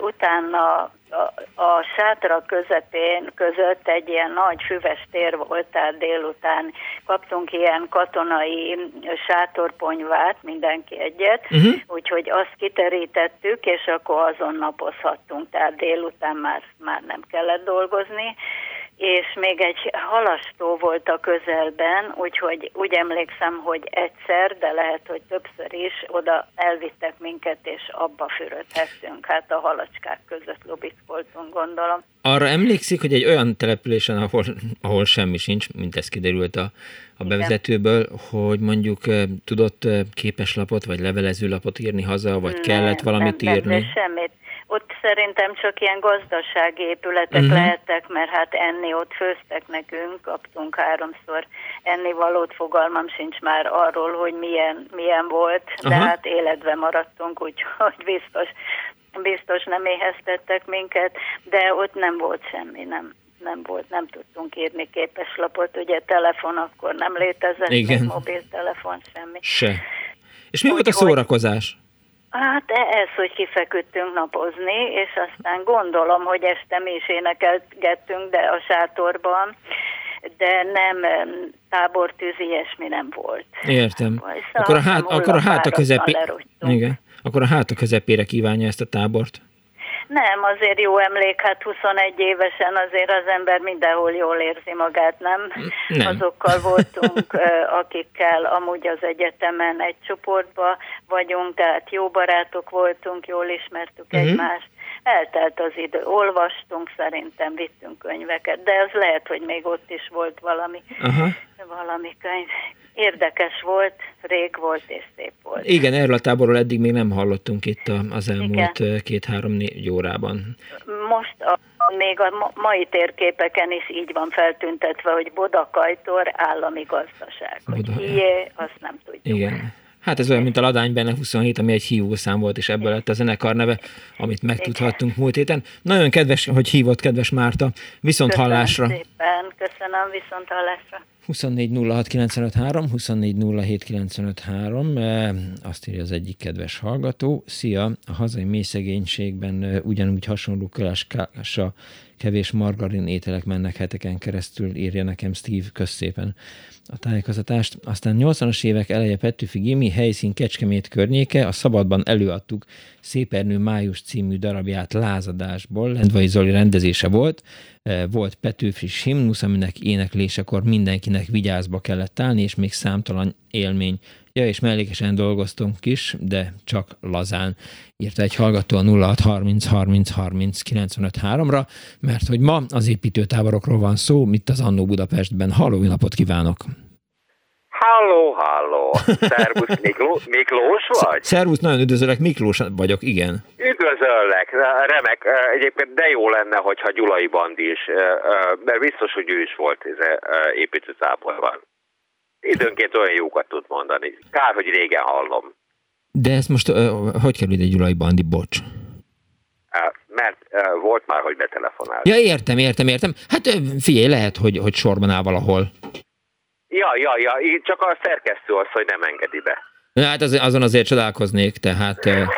utána a, a sátra közepén között egy ilyen nagy füves tér volt, tehát délután kaptunk ilyen katonai sátorponyvát, mindenki egyet, uh-huh. úgyhogy azt kiterítettük, és akkor azon napozhattunk, tehát délután már, már nem kellett dolgozni, és még egy halasztó volt a közelben, úgyhogy úgy emlékszem, hogy egyszer, de lehet, hogy többször is oda elvittek minket, és abba fürödhettünk. Hát a halacskák között lobickoltunk, gondolom. Arra emlékszik, hogy egy olyan településen, ahol, ahol semmi sincs, mint ez kiderült a, a bevezetőből, hogy mondjuk tudott képeslapot, vagy levelezőlapot írni haza, vagy nem, kellett valamit nem, írni? Nem, semmit ott szerintem csak ilyen gazdasági épületek uh-huh. lehettek, mert hát enni ott főztek nekünk, kaptunk háromszor ennivalót, fogalmam sincs már arról, hogy milyen, milyen volt, de uh-huh. hát életve maradtunk, úgyhogy biztos, biztos nem éheztettek minket, de ott nem volt semmi, nem, nem volt, nem tudtunk írni képeslapot, ugye telefon akkor nem létezett, Igen. mobiltelefon, semmi. Se. És mi Úgy, volt a szórakozás? Hogy Hát e- ez, hogy kifeküdtünk napozni, és aztán gondolom, hogy este mi is énekelgettünk, de a sátorban, de nem tábortűz, ilyesmi nem volt. Értem. Akkor a, hát, akkor a hát a közepé... Igen. Akkor a hát a közepére kívánja ezt a tábort? Nem, azért jó emlék, hát 21 évesen azért az ember mindenhol jól érzi magát, nem? nem. Azokkal voltunk, akikkel amúgy az egyetemen egy csoportba vagyunk, tehát jó barátok voltunk, jól ismertük uh-huh. egymást. Eltelt az idő, olvastunk, szerintem vittünk könyveket, de az lehet, hogy még ott is volt valami, uh-huh. valami könyv érdekes volt, rég volt és szép volt. Igen, erről a táborról eddig még nem hallottunk itt az elmúlt két-három-négy órában. Most a, még a mai térképeken is így van feltüntetve, hogy Bodakajtor állami gazdaság. Boda. Hogy hié, azt nem tudjuk. Igen. Hát ez olyan, mint a Ladány benne 27, ami egy hívószám volt, és ebből lett a zenekar neve, amit megtudhattunk múlt héten. Nagyon kedves, hogy hívott, kedves Márta. Viszont köszönöm hallásra. szépen, köszönöm, viszont hallásra. 24 24 azt írja az egyik kedves hallgató. Szia, a hazai mélyszegénységben eh, ugyanúgy hasonló kölása kevés margarin ételek mennek heteken keresztül, írja nekem Steve, kösz szépen a tájékoztatást. Aztán 80-as évek eleje Petőfi Gimi helyszín Kecskemét környéke, a Szabadban előadtuk Szépernő Május című darabját lázadásból, Lendvai Zoli rendezése volt, e, volt Petőfi himnusz, aminek éneklésekor mindenkinek vigyázba kellett állni, és még számtalan élmény Ja, és mellékesen dolgoztunk is, de csak lazán írta egy hallgató a 0630 30 30 95 ra mert hogy ma az építőtáborokról van szó, mint az Annó Budapestben. Halló, napot kívánok! Halló, halló! Szervusz, Mikló, Miklós vagy? Szervusz, nagyon üdvözöllek, Miklós vagyok, igen. Üdvözöllek, remek. Egyébként de jó lenne, hogyha Gyulai Bandi is, mert biztos, hogy ő is volt építőtáborban. Időnként olyan jókat tud mondani. Kár, hogy régen hallom. De ezt most uh, hogy kerül egy Gyulai Bandi, bocs? Mert uh, volt már, hogy betelefonált. Ja, értem, értem, értem. Hát figyelj, lehet, hogy, hogy sorban áll valahol. Ja, ja, ja, csak a szerkesztő az, hogy nem engedi be. Ja, hát az, azon azért csodálkoznék, tehát... Uh...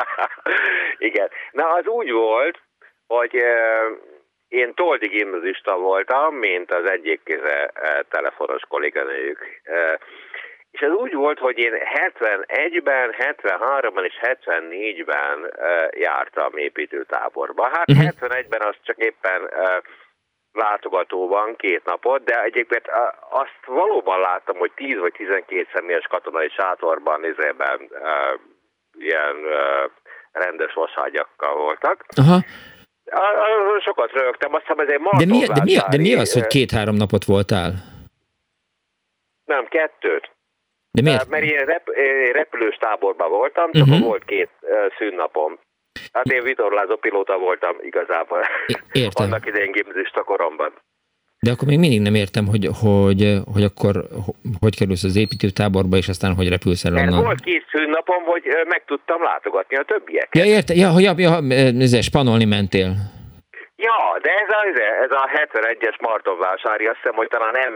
Igen. Na, az úgy volt, hogy uh, én toldi gimnazista voltam, mint az egyik eh, telefonos kolléganőjük. Eh, és ez úgy volt, hogy én 71-ben, 73-ban és 74-ben eh, jártam építőtáborba. Hát uh-huh. Mhm. 71-ben az csak éppen látogatóban két napot, de egyébként azt valóban láttam, hogy 10 vagy 12 személyes katonai sátorban izében, ilyen rendes vaságyakkal voltak. Aha. Sokat rögtem, azt hiszem ez egy de mi, de, mi, de mi az, hogy két-három napot voltál? Nem, kettőt. De miért? Mert én rep, repülős táborban voltam, csak uh-huh. volt két szünnapom. Hát én vitorlázó pilóta voltam igazából. Értem. Annak idején gimnazista koromban. De akkor még mindig nem értem, hogy, hogy, hogy akkor hogy kerülsz az építőtáborba, és aztán hogy repülsz el onnan. Volt két szünnapom, hogy meg tudtam látogatni a többieket. Ja, érte, ja, ja, ja, ez spanolni mentél. Ja, de ez a, ez a 71-es Martonvásári, azt hiszem, hogy talán M,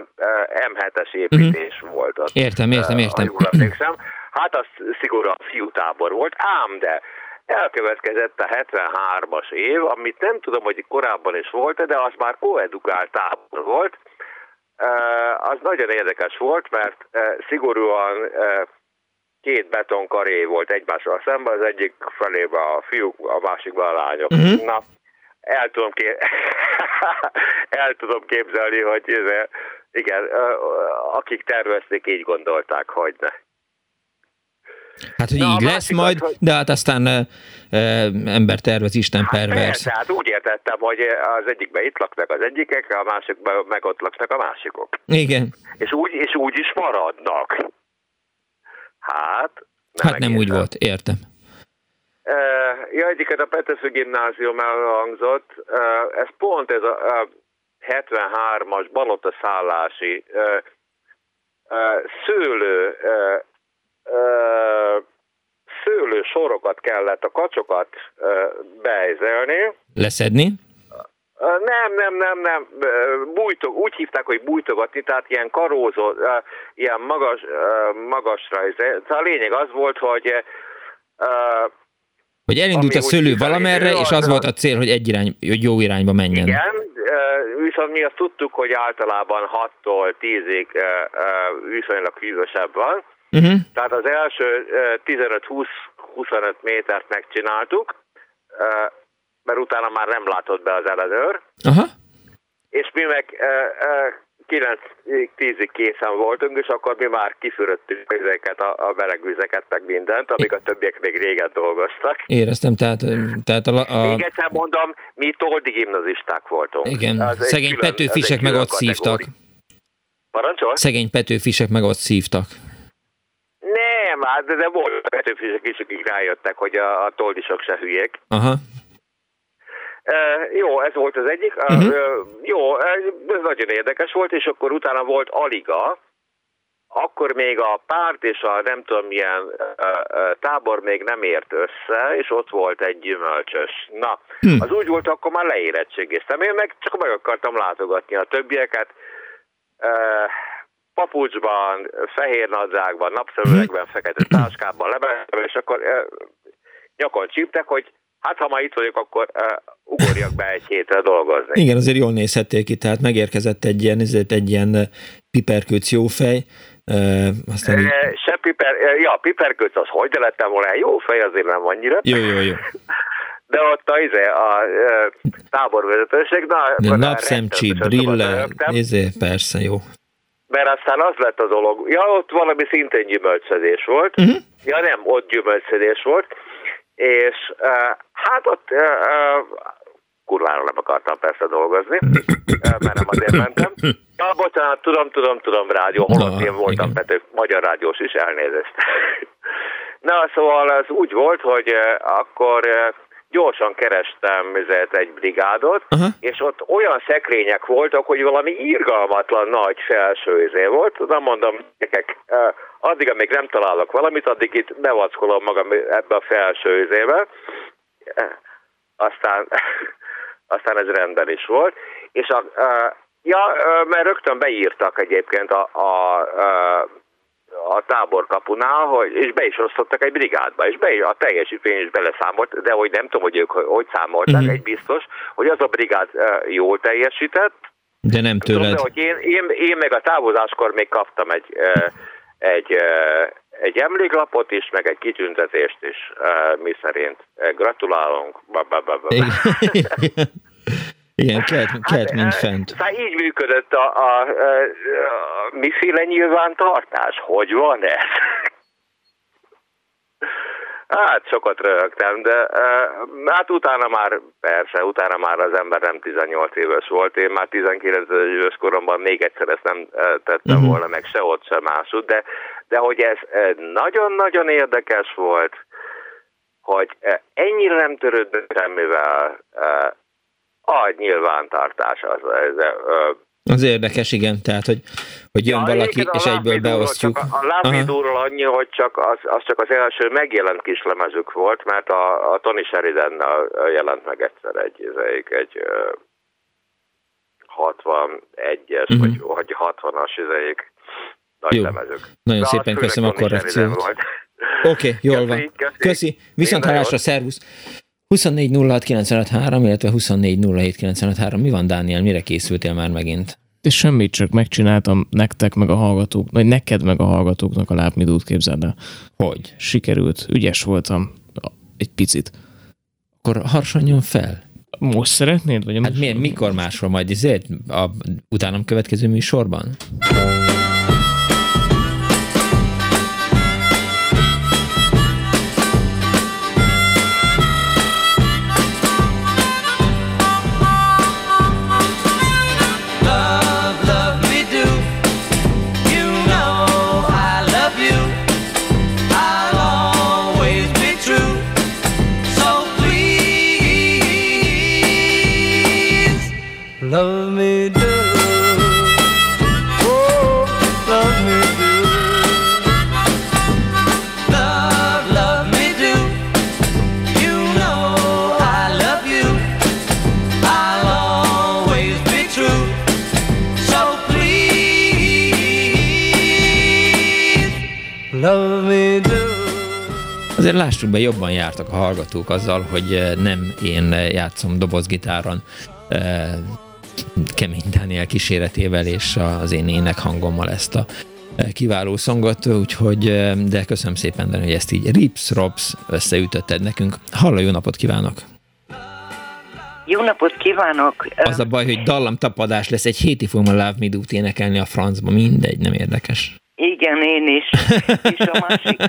M7-es építés uh-huh. volt. Azt, értem, értem, értem. Jól Hát az szigorúan fiútábor volt, ám de elkövetkezett a 73-as év, amit nem tudom, hogy korábban is volt, de az már koedukált tábor volt. Az nagyon érdekes volt, mert szigorúan két betonkaré volt egymással szemben, az egyik felébe a fiúk, a másikban a lányok. Uh-huh. Na, el tudom, kép... el tudom képzelni, hogy igen, akik tervezték, így gondolták, hogy ne. Hát, hogy Na, így lesz majd, hogy... de hát aztán e, e, ember tervez, Isten hát pervers. Persze, hát úgy értettem, hogy az egyikben itt laknak az egyikek, a másikban meg ott laknak a másikok. Igen. És úgy, és úgy is maradnak. Hát, nem hát nem úgy volt, értem. Ja, egyiket a Petesző gimnázium elhangzott, ez pont ez a 73-as Balota szállási szőlő szőlő sorokat kellett a kacsokat beezelni. Leszedni? Nem, nem, nem, nem. Bújtog, úgy hívták, hogy bújtogatni, tehát ilyen karózó, ilyen magas, magasra. A lényeg az volt, hogy hogy elindult a szőlő valamerre, és az volt a cél, hogy egy irány, hogy jó irányba menjen. Igen, viszont mi azt tudtuk, hogy általában 6-tól 10-ig viszonylag hűvösebb van. Uh-huh. Tehát az első 15-20-25 métert megcsináltuk, mert utána már nem látott be az ellenőr. Aha. És mi meg 9-10-ig készen voltunk, és akkor mi már kifürödtük ezeket a, a belegvizeket, meg mindent, amíg a többiek még régen dolgoztak. Éreztem, tehát... tehát a, a... Még egyszer mondom, mi toldi gimnazisták voltunk. Igen, az szegény külön, petőfisek meg ott szívtak. Parancsol? Szegény petőfisek meg ott szívtak. Nem, hát de, de volt petőfisek is, akik rájöttek, hogy a, a toldisok se hülyék. Aha. Uh, jó, ez volt az egyik. Uh, uh-huh. uh, jó, ez nagyon érdekes volt, és akkor utána volt Aliga, akkor még a párt és a nem tudom milyen tábor még nem ért össze, és ott volt egy gyümölcsös. Na, uh-huh. az úgy volt, akkor már leérettségéztem. Én meg csak meg akartam látogatni a többieket. Papucsban, fehér nadrágban, napszemüvegben, fekete táskában lementem, és akkor nyakon csíptek, hogy Hát ha ma itt vagyok, akkor uh, ugorjak be egy hétre dolgozni. Igen, azért jól nézhettél ki, tehát megérkezett egy ilyen, ezért egy ilyen piperkőc jófej, Uh, aztán így... Se piper, ja, piperkőc az hogy de lettem volna, jó fej azért nem annyira. Jó, jó, jó. De ott a, izé, a, a táborvezetőség, na... Napszemcsi, brille, izé, persze, jó. Mert aztán az lett a dolog, ja, ott valami szintén gyümölcszedés volt, uh-huh. ja nem, ott gyümölcszedés volt, és uh, hát ott uh, uh, kurvára nem akartam persze dolgozni, mert nem azért mentem. Ja, bocsánat, tudom, tudom, tudom, rádió, holott én voltam, Pető, magyar rádiós is, elnézést. Na, szóval ez úgy volt, hogy akkor gyorsan kerestem ezért egy brigádot, uh-huh. és ott olyan szekrények voltak, hogy valami írgalmatlan nagy felső izé volt. Nem mondom, nekek, addig, amíg nem találok valamit, addig itt bevackolom magam ebbe a felső izébe. Aztán, aztán ez rendben is volt. És a, ja, mert rögtön beírtak egyébként a, a, a a táborkapunál, hogy, és be is osztottak egy brigádba, és be, a teljesítmény is beleszámolt, de hogy nem tudom, hogy ők hogy számolták, mm-hmm. egy biztos, hogy az a brigád jól teljesített. De nem tőled. Tudom, hogy én, én, én meg a távozáskor még kaptam egy, egy, egy emléklapot is, meg egy kitüntetést is, mi szerint gratulálunk. Igen, kelt, kelt hát, mint fent. Szóval így működött a, a, a, a miféle nyilvántartás? Hogy van ez? Hát sokat röhögtem, de hát utána már, persze, utána már az ember nem 18 éves volt, én már 19 éves koromban még egyszer ezt nem tettem uh-huh. volna, meg se ott, se másút, de, de hogy ez nagyon-nagyon érdekes volt, hogy ennyire nem törődnek semmivel, a nyilvántartás. Az, ez, az érdekes, igen, tehát, hogy, hogy jön ja, valaki, és egyből beosztjuk. A, a Lávidóról annyi, hogy csak az, az csak az első megjelent kislemezük volt, mert a, a Tony sheridan jelent meg egyszer egy, egy, egy 61-es, uh-huh. vagy, vagy 60-as izéig nagy Jó. lemezük. Nagyon De szépen köszönöm a korrekciót. Oké, okay, jól van. Köszi. köszi. Viszont hallásra, szervusz. 24 illetve 24 Mi van, Dániel? Mire készültél már megint? És semmit, csak megcsináltam nektek, meg a hallgatók, vagy neked, meg a hallgatóknak a lábmidót, képzeld el. Hogy? Sikerült, ügyes voltam egy picit. Akkor harsanjon fel. Most szeretnéd? Vagy hát miért, mikor másról majd izért? A utánam következő műsorban? Azért lássuk be, jobban jártak a hallgatók azzal, hogy eh, nem én játszom dobozgitáron eh, Kemény Dániel kíséretével és az én ének hangommal ezt a eh, kiváló szongot, úgyhogy, de köszönöm szépen, hogy ezt így rips rops összeütötted nekünk. Halló, jó napot kívánok! Jó napot kívánok! Az a baj, hogy dallam tapadás lesz, egy héti fogom a Love Me Do-t énekelni a francba, mindegy, nem érdekes. Igen, én is. És a másik,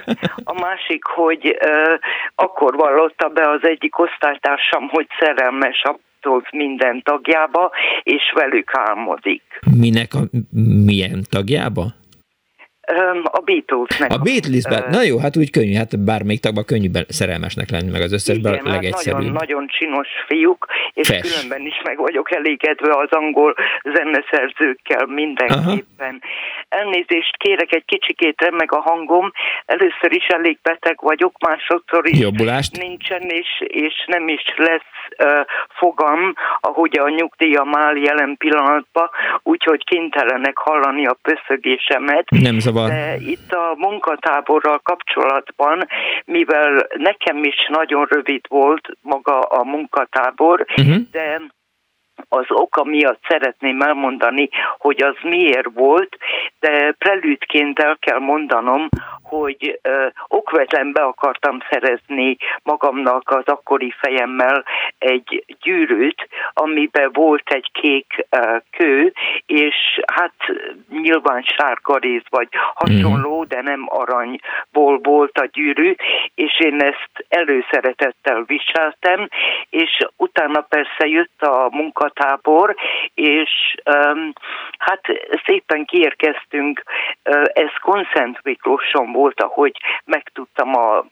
a másik hogy uh, akkor vallotta be az egyik osztálytársam, hogy szerelmes a Beatles minden tagjába, és velük álmodik. Minek a milyen tagjába? A Beatlesnek. A Beatlesben? Uh, Na jó, hát úgy könnyű, hát bármelyik tagban könnyű szerelmesnek lenni, meg az összesben igen, legegyszerűbb. Nagyon, nagyon csinos fiúk, és Fes. különben is meg vagyok elégedve az angol zeneszerzőkkel mindenképpen. Aha. Elnézést kérek, egy kicsikét remeg a hangom. Először is elég beteg vagyok, másodszor is Jobbulást. nincsen, és, és nem is lesz fogam, ahogy a nyugdíjam áll jelen pillanatban, úgyhogy kénytelenek hallani a pöszögésemet. Nem zavar. De itt a munkatáborral kapcsolatban, mivel nekem is nagyon rövid volt maga a munkatábor, uh-huh. de az oka miatt szeretném elmondani, hogy az miért volt, de prelűdként el kell mondanom, hogy ö, okvetlen be akartam szerezni magamnak az akkori fejemmel egy gyűrűt, amiben volt egy kék ö, kő, és hát nyilván sárga rész vagy hasonló, de nem aranyból volt a gyűrű, és én ezt előszeretettel viseltem, és utána persze jött a munkatábor, és um, hát szépen kiérkeztünk, ez Konszent Miklóson volt, ahogy megtudtam a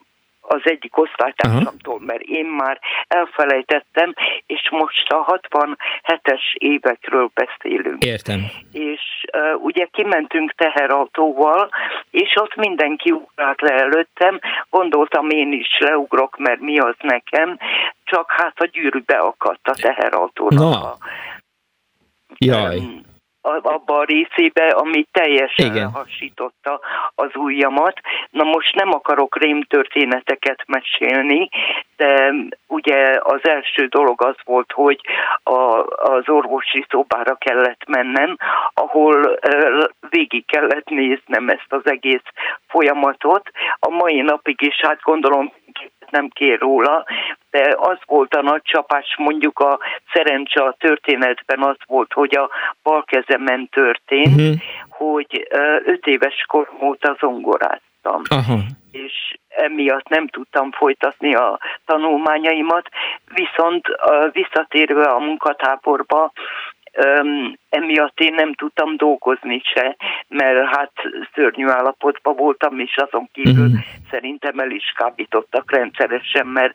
az egyik osztálytársamtól, mert én már elfelejtettem, és most a 67-es évekről beszélünk. Értem. És uh, ugye kimentünk teherautóval, és ott mindenki ugrált le előttem, gondoltam én is leugrok, mert mi az nekem, csak hát a gyűrű beakadt a teherautónak. Na. Jaj. Um, abba a részébe, ami teljesen Igen. hasította az ujjamat. Na most nem akarok rémtörténeteket mesélni, de ugye az első dolog az volt, hogy a, az orvosi szobára kellett mennem, ahol végig kellett néznem ezt az egész folyamatot. A mai napig is, hát gondolom nem kér róla, de az volt a nagy csapás, mondjuk a szerencse a történetben az volt, hogy a bal kezemen történt, uh-huh. hogy öt éves korom óta zongoráztam. Aha. És emiatt nem tudtam folytatni a tanulmányaimat, viszont visszatérve a munkatáborba, um, emiatt én nem tudtam dolgozni se, mert hát szörnyű állapotban voltam, és azon kívül uh-huh. szerintem el is kábítottak rendszeresen, mert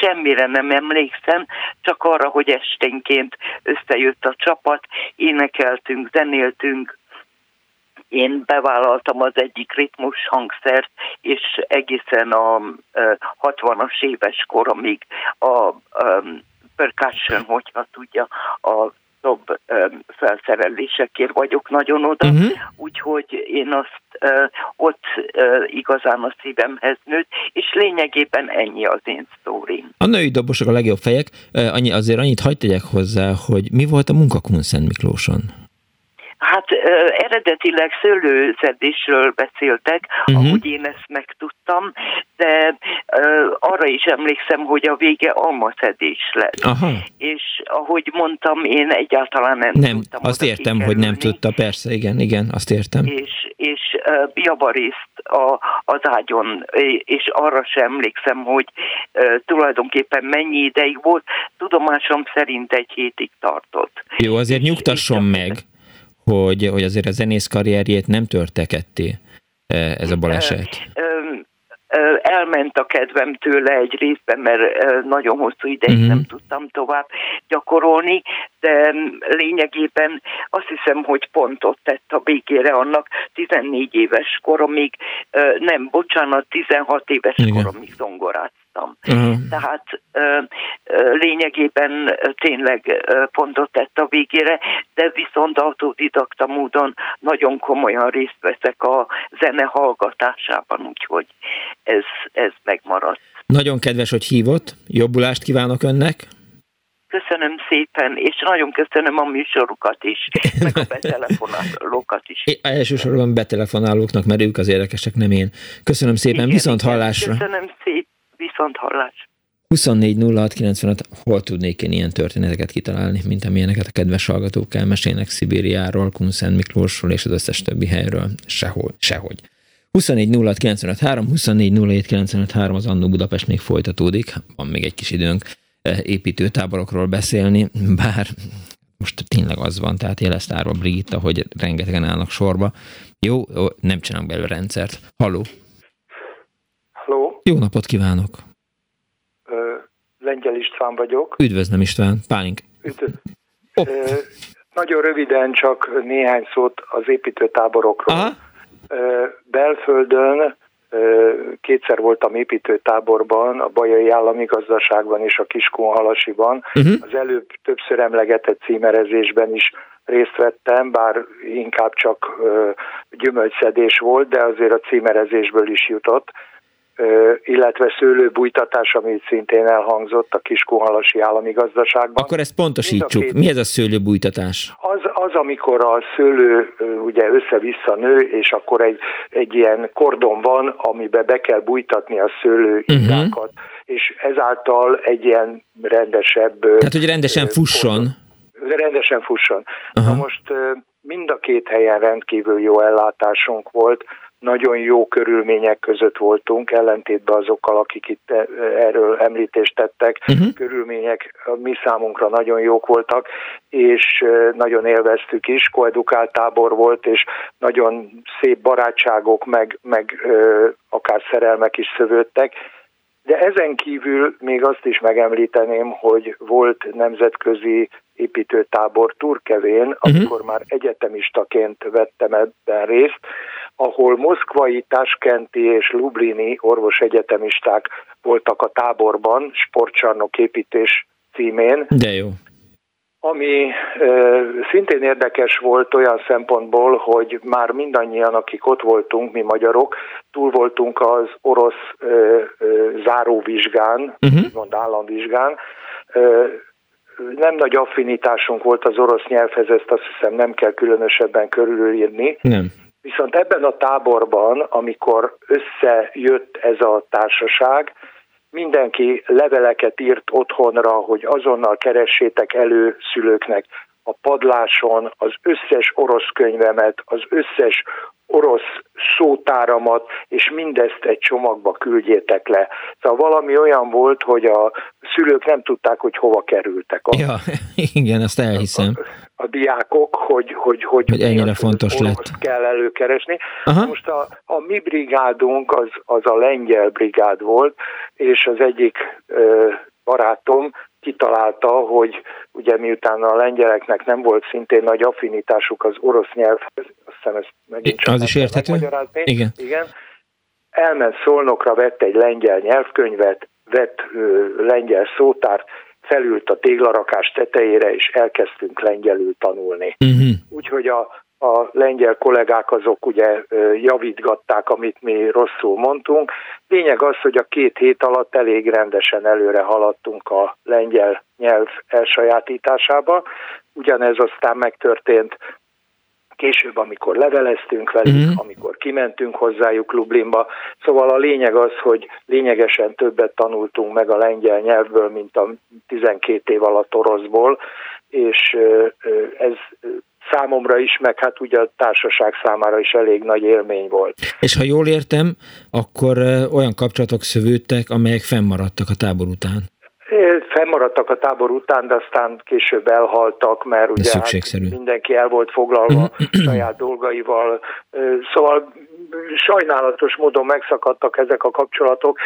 semmire nem emlékszem, csak arra, hogy esténként összejött a csapat, énekeltünk, zenéltünk, én bevállaltam az egyik ritmus hangszert, és egészen a 60-as éves koromig a percussion, hogyha tudja, a dob felszerelésekért vagyok nagyon oda, uh-huh. úgyhogy én azt ott igazán a szívemhez nőtt, és lényegében ennyi az én sztórim. A női dobosok a legjobb fejek, annyi, azért annyit hagyd tegyek hozzá, hogy mi volt a munkakunsz Szent Miklóson? Hát eredetileg szőlőzedésről beszéltek, uh-huh. ahogy én ezt megtudtam, de arra is emlékszem, hogy a vége almaszedés lett. Aha. És ahogy mondtam, én egyáltalán nem, nem tudtam. azt értem, kikerülni. hogy nem tudta, persze, igen, igen, azt értem. És, és javarészt a, az ágyon, és arra sem emlékszem, hogy tulajdonképpen mennyi ideig volt. Tudomásom szerint egy hétig tartott. Jó, azért nyugtasson meg, hogy, hogy azért a zenész karrierjét nem törte ketté ez a baleset elment a kedvem tőle egy részben, mert nagyon hosszú ideig uh-huh. nem tudtam tovább gyakorolni, de lényegében azt hiszem, hogy pontot tett a végére annak 14 éves koromig, nem, bocsánat, 16 éves Igen. koromig zongorát voltam. Uh-huh. Tehát ö, ö, lényegében tényleg pontot tett a végére, de viszont autodidakta módon nagyon komolyan részt veszek a zene hallgatásában, úgyhogy ez, ez megmaradt. Nagyon kedves, hogy hívott, jobbulást kívánok önnek. Köszönöm szépen, és nagyon köszönöm a műsorukat is, meg a betelefonálókat is. É, elsősorban betelefonálóknak, mert ők az érdekesek, nem én. Köszönöm szépen, igen, viszont hallásra. Köszönöm szépen. Viszont hallás. 24 hol tudnék én ilyen történeteket kitalálni, mint amilyeneket a kedves hallgatók elmesélnek Szibériáról, Kunszent Miklósról és az összes többi helyről. Sehol, sehogy. 24 24 az Annó Budapest még folytatódik, van még egy kis időnk eh, építőtáborokról beszélni, bár most tényleg az van, tehát jelezte Árva Brigitta, hogy rengetegen állnak sorba. Jó, nem csinálunk belőle rendszert. Halló! Halló! Jó napot kívánok! Lengyel István vagyok. Üdvözlöm István, Pálink. Üdv... Oh. Nagyon röviden csak néhány szót az építőtáborokról. Aha. Belföldön kétszer voltam építőtáborban, a Bajai Állami Gazdaságban és a Kiskunhalasiban. Uh-huh. Az előbb többször emlegetett címerezésben is részt vettem, bár inkább csak gyümölcszedés volt, de azért a címerezésből is jutott illetve szőlőbújtatás, ami szintén elhangzott a Kiskunhalasi állami gazdaságban. Akkor ezt pontosítsuk. Két... Mi ez a szőlőbújtatás? Az, az, amikor a szőlő ugye össze-vissza nő, és akkor egy, egy ilyen kordon van, amiben be kell bújtatni a szőlőidákat, uh-huh. és ezáltal egy ilyen rendesebb... Tehát, hogy rendesen fusson. Kordon, rendesen fusson. Uh-huh. Na most mind a két helyen rendkívül jó ellátásunk volt, nagyon jó körülmények között voltunk, ellentétben azokkal, akik itt e, erről említést tettek. Uh-huh. Körülmények mi számunkra nagyon jók voltak, és e, nagyon élveztük is. Koedukált tábor volt, és nagyon szép barátságok, meg, meg e, akár szerelmek is szövődtek. De ezen kívül még azt is megemlíteném, hogy volt nemzetközi építőtábor Turkevén, uh-huh. amikor már egyetemistaként vettem ebben részt, ahol moszkvai, taskenti és lublini orvosegyetemisták voltak a táborban, sportcsarnok építés címén. De jó. Ami e, szintén érdekes volt olyan szempontból, hogy már mindannyian, akik ott voltunk, mi magyarok, túl voltunk az orosz e, e, záróvizsgán, uh-huh. mond államvizsgán, e, nem nagy affinitásunk volt az orosz nyelvhez, ezt azt hiszem nem kell különösebben körülírni. Nem. Viszont ebben a táborban, amikor összejött ez a társaság, mindenki leveleket írt otthonra, hogy azonnal keressétek elő szülőknek a padláson az összes orosz könyvemet, az összes orosz szótáramat, és mindezt egy csomagba küldjétek le. Szóval valami olyan volt, hogy a szülők nem tudták, hogy hova kerültek. A, ja, igen, azt elhiszem. A, a diákok, hogy, hogy, hogy, hogy ennyire fontos lett. kell előkeresni. Aha. Most a, a mi brigádunk az, az a lengyel brigád volt, és az egyik ö, barátom kitalálta, hogy ugye miután a lengyeleknek nem volt szintén nagy affinitásuk az orosz nyelvhez, azt hiszem ezt megint csak Az is érthető? Igen. Igen. Elment Szolnokra, vett egy lengyel nyelvkönyvet, vett ö, lengyel szótárt, felült a téglarakás tetejére, és elkezdtünk lengyelül tanulni. Uh-huh. Úgyhogy a, a lengyel kollégák azok ugye javítgatták, amit mi rosszul mondtunk. Lényeg az, hogy a két hét alatt elég rendesen előre haladtunk a lengyel nyelv elsajátításába. Ugyanez aztán megtörtént később, amikor leveleztünk velük, uh-huh. amikor kimentünk hozzájuk Lublinba. Szóval a lényeg az, hogy lényegesen többet tanultunk meg a lengyel nyelvből, mint a 12 év alatt oroszból, és ez számomra is, meg hát ugye a társaság számára is elég nagy élmény volt. És ha jól értem, akkor olyan kapcsolatok szövődtek, amelyek fennmaradtak a tábor után. Fennmaradtak a tábor után, de aztán később elhaltak, mert ugye hát mindenki el volt foglalva saját dolgaival. Szóval sajnálatos módon megszakadtak ezek a kapcsolatok,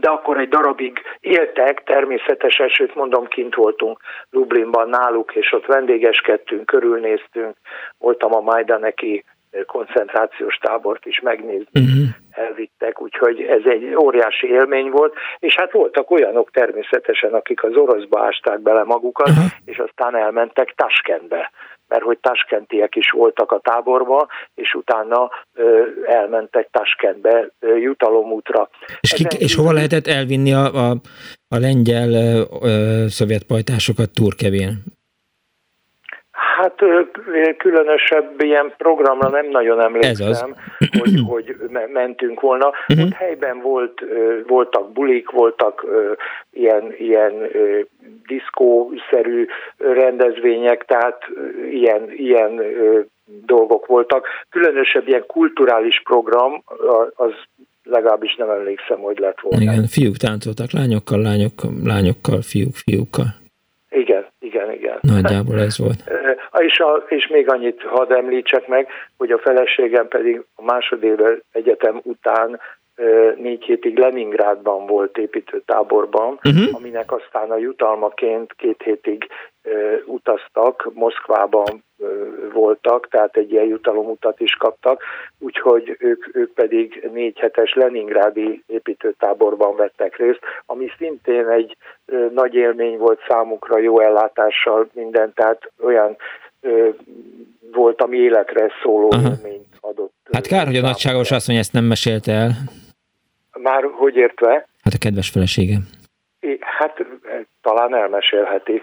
de akkor egy darabig éltek, természetesen, sőt mondom, kint voltunk Lublinban náluk, és ott vendégeskedtünk, körülnéztünk, voltam a Majdaneki koncentrációs tábort is megnézni, uh-huh. elvittek, úgyhogy ez egy óriási élmény volt, és hát voltak olyanok természetesen, akik az oroszba ásták bele magukat, uh-huh. és aztán elmentek Taskentbe mert hogy taskentiek is voltak a táborban, és utána elmentek Taskentbe jutalomútra. És, ki, és hova lehetett elvinni a, a, a lengyel ö, ö, szovjet pajtásokat Turkevén? Hát különösebb ilyen programra nem nagyon emlékszem, hogy, hogy mentünk volna. Uh-huh. Ott helyben volt, voltak bulik, voltak ilyen, ilyen diszkószerű rendezvények, tehát ilyen, ilyen dolgok voltak. Különösebb ilyen kulturális program, az legalábbis nem emlékszem, hogy lett volna. Igen, fiúk táncoltak lányokkal, lányok, lányokkal, fiúk, fiúkkal. Igen, igen, igen. Nagyjából ez volt. És, a, és még annyit hadd említsek meg, hogy a feleségem pedig a másodéves egyetem után négy hétig Leningrádban volt építőtáborban, uh-huh. aminek aztán a jutalmaként két hétig utaztak, Moszkvában voltak, tehát egy ilyen jutalomutat is kaptak, úgyhogy ők, ők pedig négy hetes Leningrádi építőtáborban vettek részt, ami szintén egy nagy élmény volt számukra, jó ellátással minden, tehát olyan volt, ami életre szóló Aha. élményt adott. Hát kár, hogy a nagyságos azt mondja, ezt nem mesélte el. Már hogy értve? Hát a kedves feleségem. Hát talán elmesélheti.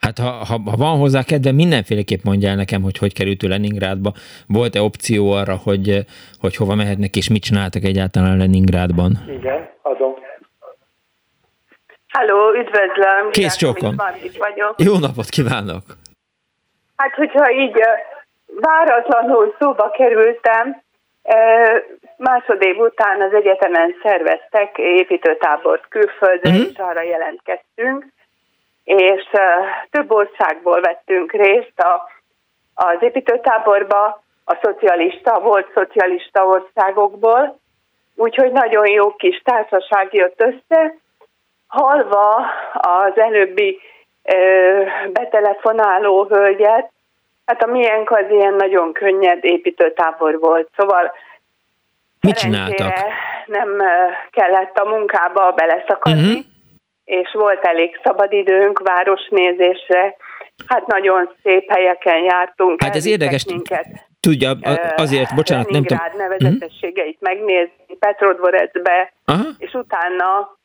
Hát ha, ha, ha van hozzá kedve, mindenféleképp mondja el nekem, hogy hogy került ő Leningrádba. Volt-e opció arra, hogy, hogy hova mehetnek, és mit csináltak egyáltalán Leningrádban? Igen, adom. Halló, üdvözlöm! Kész csókom! Jó napot kívánok! Hát, hogyha így váratlanul szóba kerültem, másodév után az egyetemen szerveztek építőtábort külföldön, uh-huh. és arra jelentkeztünk, és több országból vettünk részt a, az építőtáborba, a szocialista, volt szocialista országokból, úgyhogy nagyon jó kis társaság jött össze, halva az előbbi ö, betelefonáló hölgyet, hát a miénk az ilyen nagyon könnyed építőtábor volt, szóval Mit csináltak? Nem kellett a munkába beleszakadni, uh-huh. és volt elég szabadidőnk városnézésre. Hát nagyon szép helyeken jártunk. Hát ez érdekes. Minket. Tudja, azért, bocsánat, nem tudom. nevezetességeit uh-huh. megnézni, Petrodvorецbe, uh-huh. és utána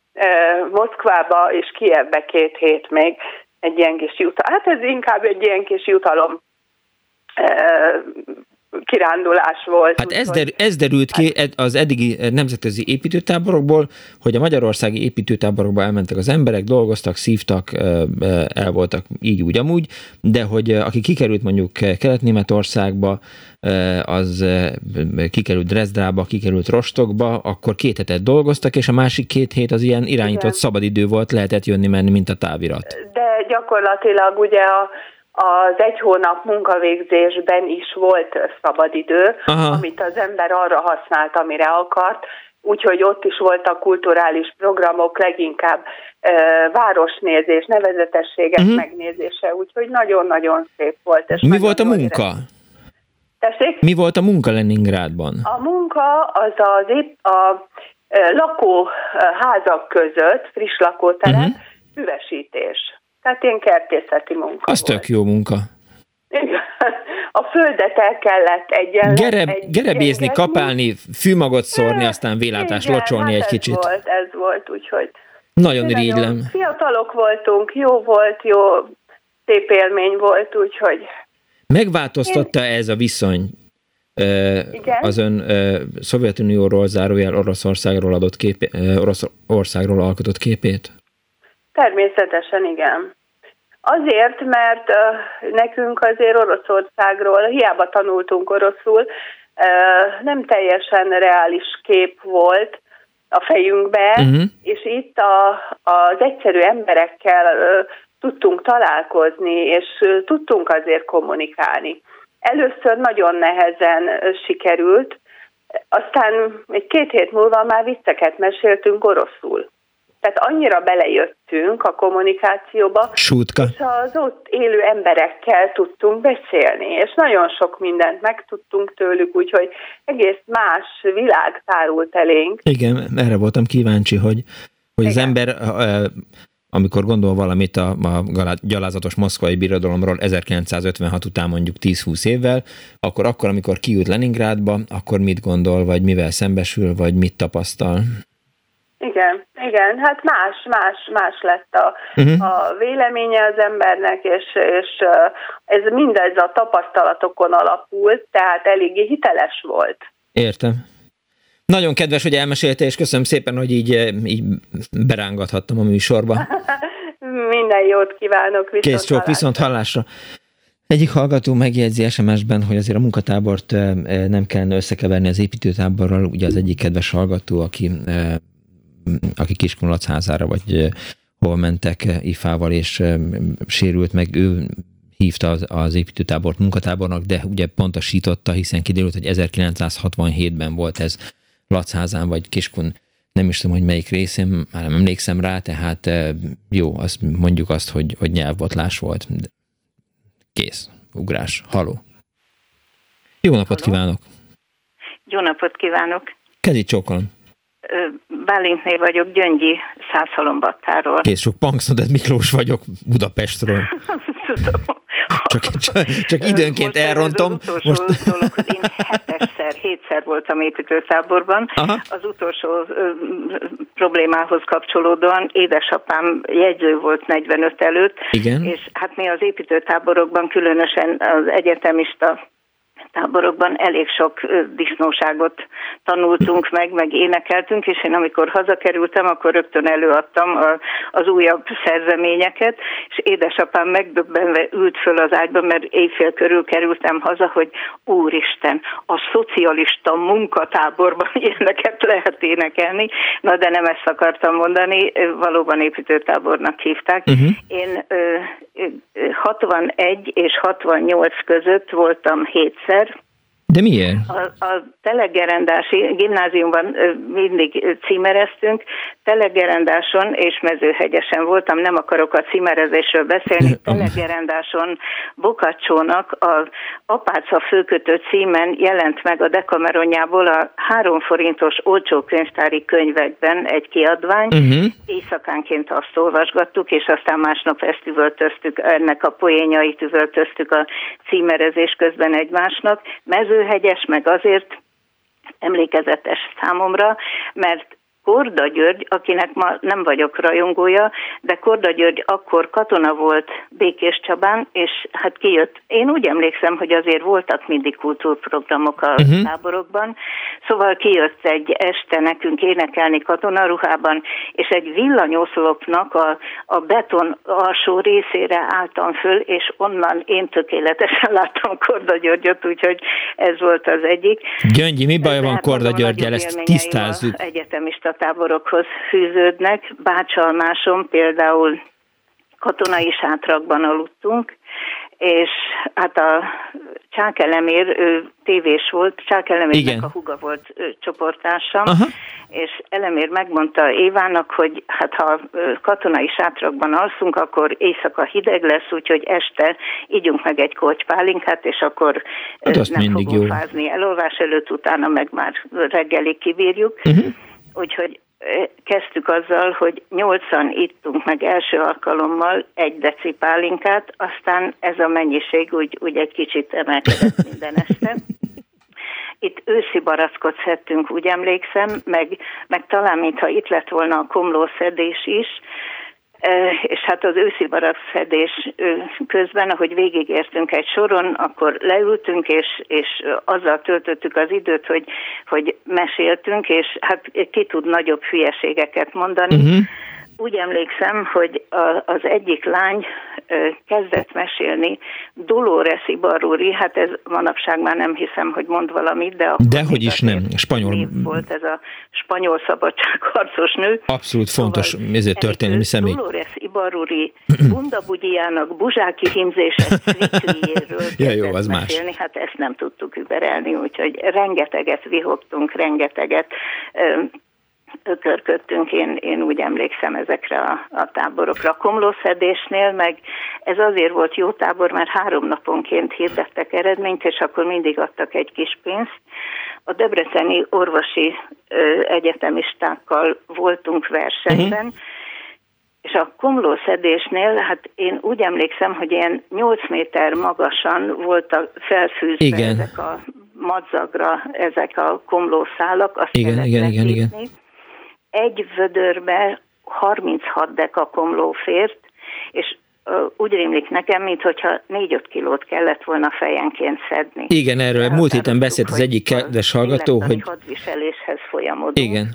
Moszkvába és Kievbe két hét még egy ilyen kis jutalom. Hát ez inkább egy ilyen kis jutalom kirándulás volt. Hát ez, der, ez derült ki az eddigi nemzetközi építőtáborokból, hogy a magyarországi építőtáborokba elmentek az emberek, dolgoztak, szívtak, el voltak így úgy amúgy, de hogy aki kikerült mondjuk Kelet-Németországba, az kikerült Dresdrába, kikerült Rostokba, akkor két hetet dolgoztak, és a másik két hét az ilyen irányított Igen. szabadidő volt, lehetett jönni-menni, mint a távirat. De gyakorlatilag ugye a az egy hónap munkavégzésben is volt szabadidő, Aha. amit az ember arra használt, amire akart, úgyhogy ott is voltak kulturális programok, leginkább e, városnézés, nevezetességek uh-huh. megnézése, úgyhogy nagyon-nagyon szép volt. És Mi volt a munka? Tessék? Mi volt a munka Leningrádban? A munka az az épp a lakóházak között, friss lakótelep, uh-huh. üvesítés. Tehát ilyen kertészeti munka Az volt. tök jó munka. A földet el kellett egyenlet. Gereb, egy gerebézni, kapálni, fűmagot szórni, aztán vélátás Igen, locsolni hát egy ez kicsit. Volt, ez volt, úgyhogy nagyon irigylem. Fiatalok voltunk, jó volt, jó szép élmény volt, úgyhogy Megváltoztatta ez a viszony igen. az ön Szovjetunióról zárójel Oroszországról adott képé, Oroszországról alkotott képét? Természetesen igen. Azért, mert nekünk azért Oroszországról, hiába tanultunk oroszul, nem teljesen reális kép volt a fejünkben, uh-huh. és itt a, az egyszerű emberekkel tudtunk találkozni, és tudtunk azért kommunikálni. Először nagyon nehezen sikerült, aztán egy két hét múlva már vicceket meséltünk oroszul. Tehát annyira belejöttünk a kommunikációba, Sútka. és az ott élő emberekkel tudtunk beszélni, és nagyon sok mindent megtudtunk tőlük, úgyhogy egész más világ tárult elénk. Igen, erre voltam kíváncsi, hogy, hogy az ember amikor gondol valamit a, a gyalázatos moszkvai birodalomról 1956 után mondjuk 10-20 évvel, akkor akkor, amikor kijut Leningrádba, akkor mit gondol, vagy mivel szembesül, vagy mit tapasztal? Igen, igen, hát más, más, más lett a, uh-huh. a véleménye az embernek, és, és ez mindez a tapasztalatokon alapult, tehát eléggé hiteles volt. Értem. Nagyon kedves, hogy elmesélte, és köszönöm szépen, hogy így, így berángathattam a műsorba. Minden jót kívánok, viszont Kész csók, viszont hallásra. Egyik hallgató megjegyzi SMS-ben, hogy azért a munkatábort nem kellene összekeverni az építőtáborral. Ugye az egyik kedves hallgató, aki, aki Kiskunlacházára vagy hol mentek ifával, és sérült meg, ő hívta az, az építőtábort munkatábornak, de ugye pontosította, hiszen kiderült, hogy 1967-ben volt ez Lacházán vagy Kiskun, nem is tudom, hogy melyik részén, már nem emlékszem rá, tehát eh, jó, azt mondjuk azt, hogy, hogy nyelvbotlás volt. Kész, ugrás, haló. Jó napot Halló. kívánok! Jó napot kívánok! Kezi csókolom! Bálintné vagyok, Gyöngyi Százhalombattáról. Kész, sok Pankszodet Miklós vagyok Budapestről. Tudom. Csak, csak, csak időnként Most elrontom. Az utolsó Most... dolog, hogy én hetesszer, hétszer voltam építőtáborban. Aha. Az utolsó ö, problémához kapcsolódóan édesapám jegyző volt 45 előtt, Igen. és hát mi az építőtáborokban, különösen az egyetemista táborokban elég sok disznóságot tanultunk meg, meg énekeltünk, és én amikor hazakerültem, akkor rögtön előadtam a, az újabb szerzeményeket, és édesapám megdöbbenve ült föl az ágyba, mert éjfél körül kerültem haza, hogy úristen, a szocialista munkatáborban ilyeneket lehet énekelni, na de nem ezt akartam mondani, valóban építőtábornak hívták. Uh-huh. Én 61 és 68 között voltam hétszer, de miért? A, a Telegerendási gimnáziumban mindig címereztünk, Telegerendáson és Mezőhegyesen voltam, nem akarok a címerezésről beszélni, Telegerendáson Bokacsónak a Apáca főkötő címen jelent meg a Dekameronjából a három forintos olcsó könyvtári könyvekben egy kiadvány, uh-huh. éjszakánként azt olvasgattuk, és aztán másnap ezt üvöltöztük, ennek a poénjait üvöltöztük a címerezés közben egymásnak. Mező Mezőhegyes, meg azért emlékezetes számomra, mert Korda György, akinek ma nem vagyok rajongója, de Korda György akkor katona volt Békés Csabán, és hát kijött. Én úgy emlékszem, hogy azért voltak mindig kultúrprogramok a uh-huh. táborokban, szóval kijött egy este nekünk énekelni katonaruhában, és egy villanyoszlopnak a, a beton alsó részére álltam föl, és onnan én tökéletesen láttam Korda Györgyöt, úgyhogy ez volt az egyik. Gyöngyi, mi baj van Korda Györgyel, ezt tisztázzuk. Egyetemista táborokhoz fűződnek. Bácsalmáson például katonai sátrakban aludtunk, és hát a Csákelemér, ő tévés volt, Csákelemérnek a huga volt ő, csoportársam, Aha. és Elemér megmondta Évának, hogy hát ha katonai sátrakban alszunk, akkor éjszaka hideg lesz, úgyhogy este ígyunk meg egy kocspálinkát, és akkor hát nem fogunk jó. fázni elolvás előtt, utána meg már reggelig kibírjuk. Uh-huh. Úgyhogy kezdtük azzal, hogy nyolcan ittunk meg első alkalommal egy deci pálinkát, aztán ez a mennyiség úgy, úgy egy kicsit emelkedett minden este. Itt őszi barackot szedtünk, úgy emlékszem, meg, meg talán mintha itt lett volna a komlószedés is, és hát az őszi barabszedés közben, ahogy végigértünk egy soron, akkor leültünk, és, és azzal töltöttük az időt, hogy, hogy meséltünk, és hát ki tud nagyobb hülyeségeket mondani. Uh-huh úgy emlékszem, hogy a, az egyik lány kezdett mesélni Dolores Ibarruri, hát ez manapság már nem hiszem, hogy mond valamit, de akkor Dehogy is nem, spanyol. Volt ez a spanyol szabadságharcos nő. Abszolút fontos, szóval ezért történelmi személy. Dolores Ibarruri Bundabugyiának buzsáki hímzése ja, jó, az mesélni. más. Hát ezt nem tudtuk überelni, úgyhogy rengeteget vihogtunk, rengeteget ökörködtünk, én, én úgy emlékszem ezekre a, a táborokra. A komlószedésnél meg ez azért volt jó tábor, mert három naponként hirdettek eredményt, és akkor mindig adtak egy kis pénzt. A Debreceni orvosi ö, egyetemistákkal voltunk versenyben, uh-huh. És a komlószedésnél, hát én úgy emlékszem, hogy ilyen 8 méter magasan voltak felfűzve igen. ezek a madzagra, ezek a komlószálak. Azt igen, igen, igen, igen egy vödörbe 36 dekakomló fért, és úgy rémlik nekem, mintha 4-5 kilót kellett volna fejenként szedni. Igen, erről múlt héten beszélt az egyik kedves hallgató, hogy... hadviseléshez folyamodó. Igen,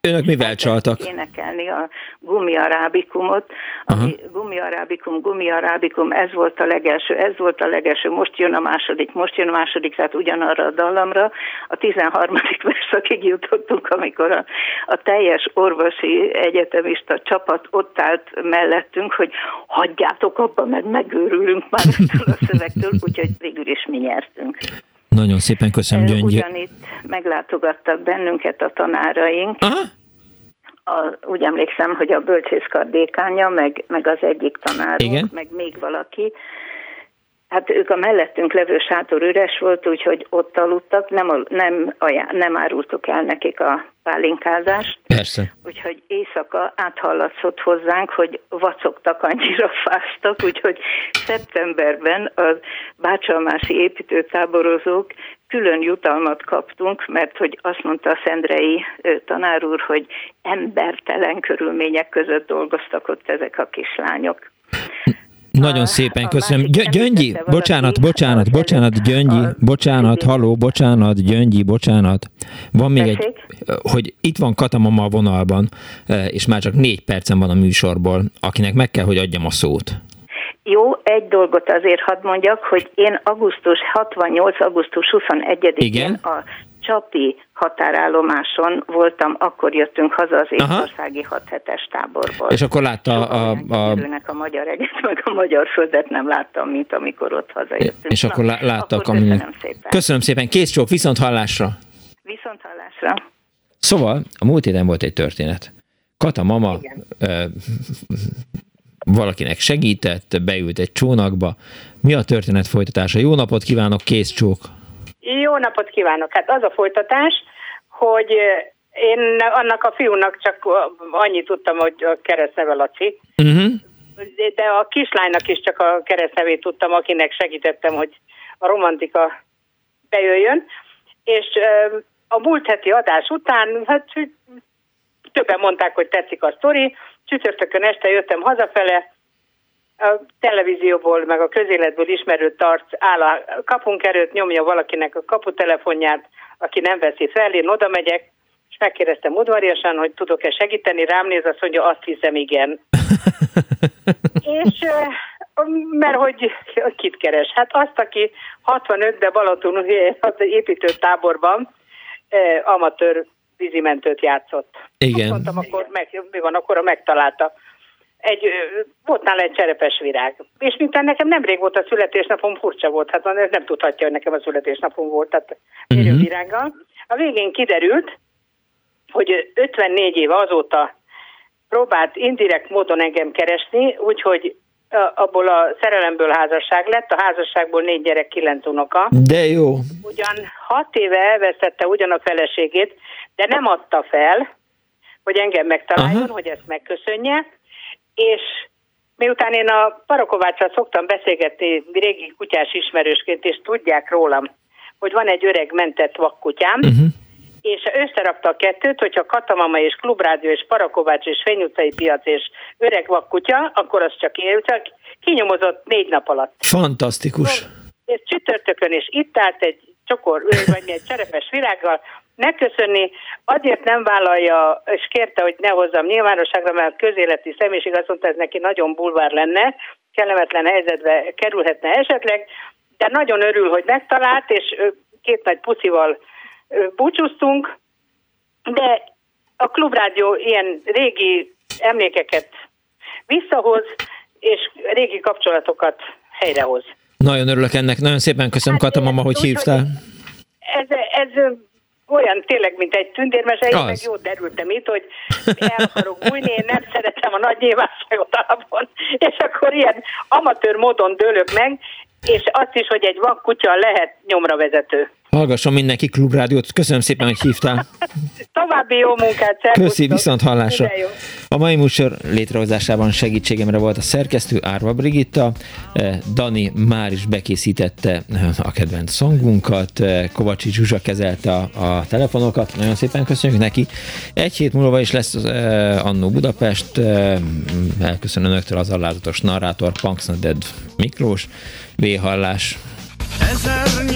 Önök mivel csaltak? Énekelni a gumiarábikumot, ami gumiarábikum, gumiarábikum, ez volt a legelső, ez volt a legelső, most jön a második, most jön a második, tehát ugyanarra a dallamra. A 13. verszakig jutottunk, amikor a, a teljes orvosi egyetemista csapat ott állt mellettünk, hogy hagyjátok abba, mert megőrülünk már a szövegtől, úgyhogy végül is mi nyertünk. Nagyon szépen köszönöm, Gyöngyi. Ugyanitt meglátogattak bennünket a tanáraink. Aha. A, úgy emlékszem, hogy a bölcsészkar dékánya, meg, meg az egyik tanár, meg még valaki, Hát ők a mellettünk levő sátor üres volt, úgyhogy ott aludtak, nem, nem, nem árultuk el nekik a pálinkázást. Persze. Úgyhogy éjszaka áthallatszott hozzánk, hogy vacogtak, annyira fáztak, úgyhogy szeptemberben a bácsalmási építőtáborozók külön jutalmat kaptunk, mert hogy azt mondta a Szendrei tanár úr, hogy embertelen körülmények között dolgoztak ott ezek a kislányok. Nagyon szépen köszönöm. Gy- Gyöngyi, bocsánat, bocsánat, bocsánat, Gyöngyi, bocsánat, haló, bocsánat, Gyöngyi, bocsánat. Van még egy, hogy itt van Katamama a vonalban, eh, és már csak négy percen van a műsorból, akinek meg kell, hogy adjam a szót. Jó, egy dolgot azért hadd mondjak, hogy én augusztus 68. augusztus 21-én a Csapi határállomáson voltam, akkor jöttünk haza az észországi 6 hetes táborból. És akkor látta a... a, a... a magyar eget, meg a magyar földet nem láttam, mint amikor ott hazajöttünk. És Na, akkor látta akkor a köszönöm szépen. Köszönöm szépen, kész csók, viszont hallásra. Viszont hallásra. Szóval a múlt héten volt egy történet. Kata mama ö, valakinek segített, beült egy csónakba. Mi a történet folytatása? Jó napot kívánok, kész csók! Jó napot kívánok! Hát az a folytatás, hogy én annak a fiúnak csak annyit tudtam, hogy a keresztneve Laci, uh-huh. de a kislánynak is csak a keresztnevét tudtam, akinek segítettem, hogy a romantika bejöjjön, és a múlt heti adás után, hát többen mondták, hogy tetszik a sztori, csütörtökön este jöttem hazafele, a televízióból, meg a közéletből ismerő tarc áll a kapunk erőt, nyomja valakinek a kaputelefonját, aki nem veszi fel, én oda megyek, és megkérdeztem udvariasan, hogy tudok-e segíteni, rám néz, azt mondja, azt hiszem, igen. és mert hogy kit keres? Hát azt, aki 65-ben Balaton az építő táborban amatőr vízimentőt játszott. Igen. Azt mondtam, akkor meg, mi van, akkor megtalálta egy, volt nála egy cserepes virág. És miután nekem nemrég volt a születésnapom, furcsa volt, hát ez nem tudhatja, hogy nekem a születésnapom volt, tehát uh-huh. virággal. A végén kiderült, hogy 54 év azóta próbált indirekt módon engem keresni, úgyhogy abból a szerelemből házasság lett, a házasságból négy gyerek, kilenc unoka. De jó. Ugyan hat éve elvesztette ugyan a feleségét, de nem adta fel, hogy engem megtaláljon, Aha. hogy ezt megköszönje, és miután én a Parakováccsal szoktam beszélgetni régi kutyás ismerősként, és tudják rólam, hogy van egy öreg mentett vakkutyám, uh-huh. és összerakta a kettőt, hogyha Katamama és Klubrádió és Parakovács és Fényutcai piac és öreg vakkutya, akkor az csak él, csak kinyomozott négy nap alatt. Fantasztikus. És csütörtökön is itt állt egy csokor, vagy egy cserepes virággal, megköszönni, azért nem vállalja, és kérte, hogy ne hozzam nyilvánosságra, mert közéleti személyiség azt mondta, ez neki nagyon bulvár lenne, kellemetlen helyzetbe kerülhetne esetleg, de nagyon örül, hogy megtalált, és két nagy puszival búcsúztunk, de a klubrádió ilyen régi emlékeket visszahoz, és régi kapcsolatokat helyrehoz. Nagyon örülök ennek, nagyon szépen köszönöm, hát, Katamama, hogy hívtál. Ez, ez olyan tényleg, mint egy tündérmese, én meg jó derültem itt, hogy el akarok bújni, én nem szeretem a nagy nyilvánosságot alapon, és akkor ilyen amatőr módon dőlök meg, és azt is, hogy egy vakkutya lehet nyomra vezető. Hallgasson mindenki klubrádiót. Köszönöm szépen, hogy hívtál. További jó munkát, szervusztok. Köszi, viszont hallásra. A mai műsor létrehozásában segítségemre volt a szerkesztő Árva Brigitta, eh, Dani már is bekészítette eh, a kedvenc szongunkat, eh, Kovacsi Zsuzsa kezelte a, a telefonokat, nagyon szépen köszönjük neki. Egy hét múlva is lesz Annó Budapest, elköszönöm önöktől az alázatos narrátor Punksnaded Miklós, V-hallás. Ezernyi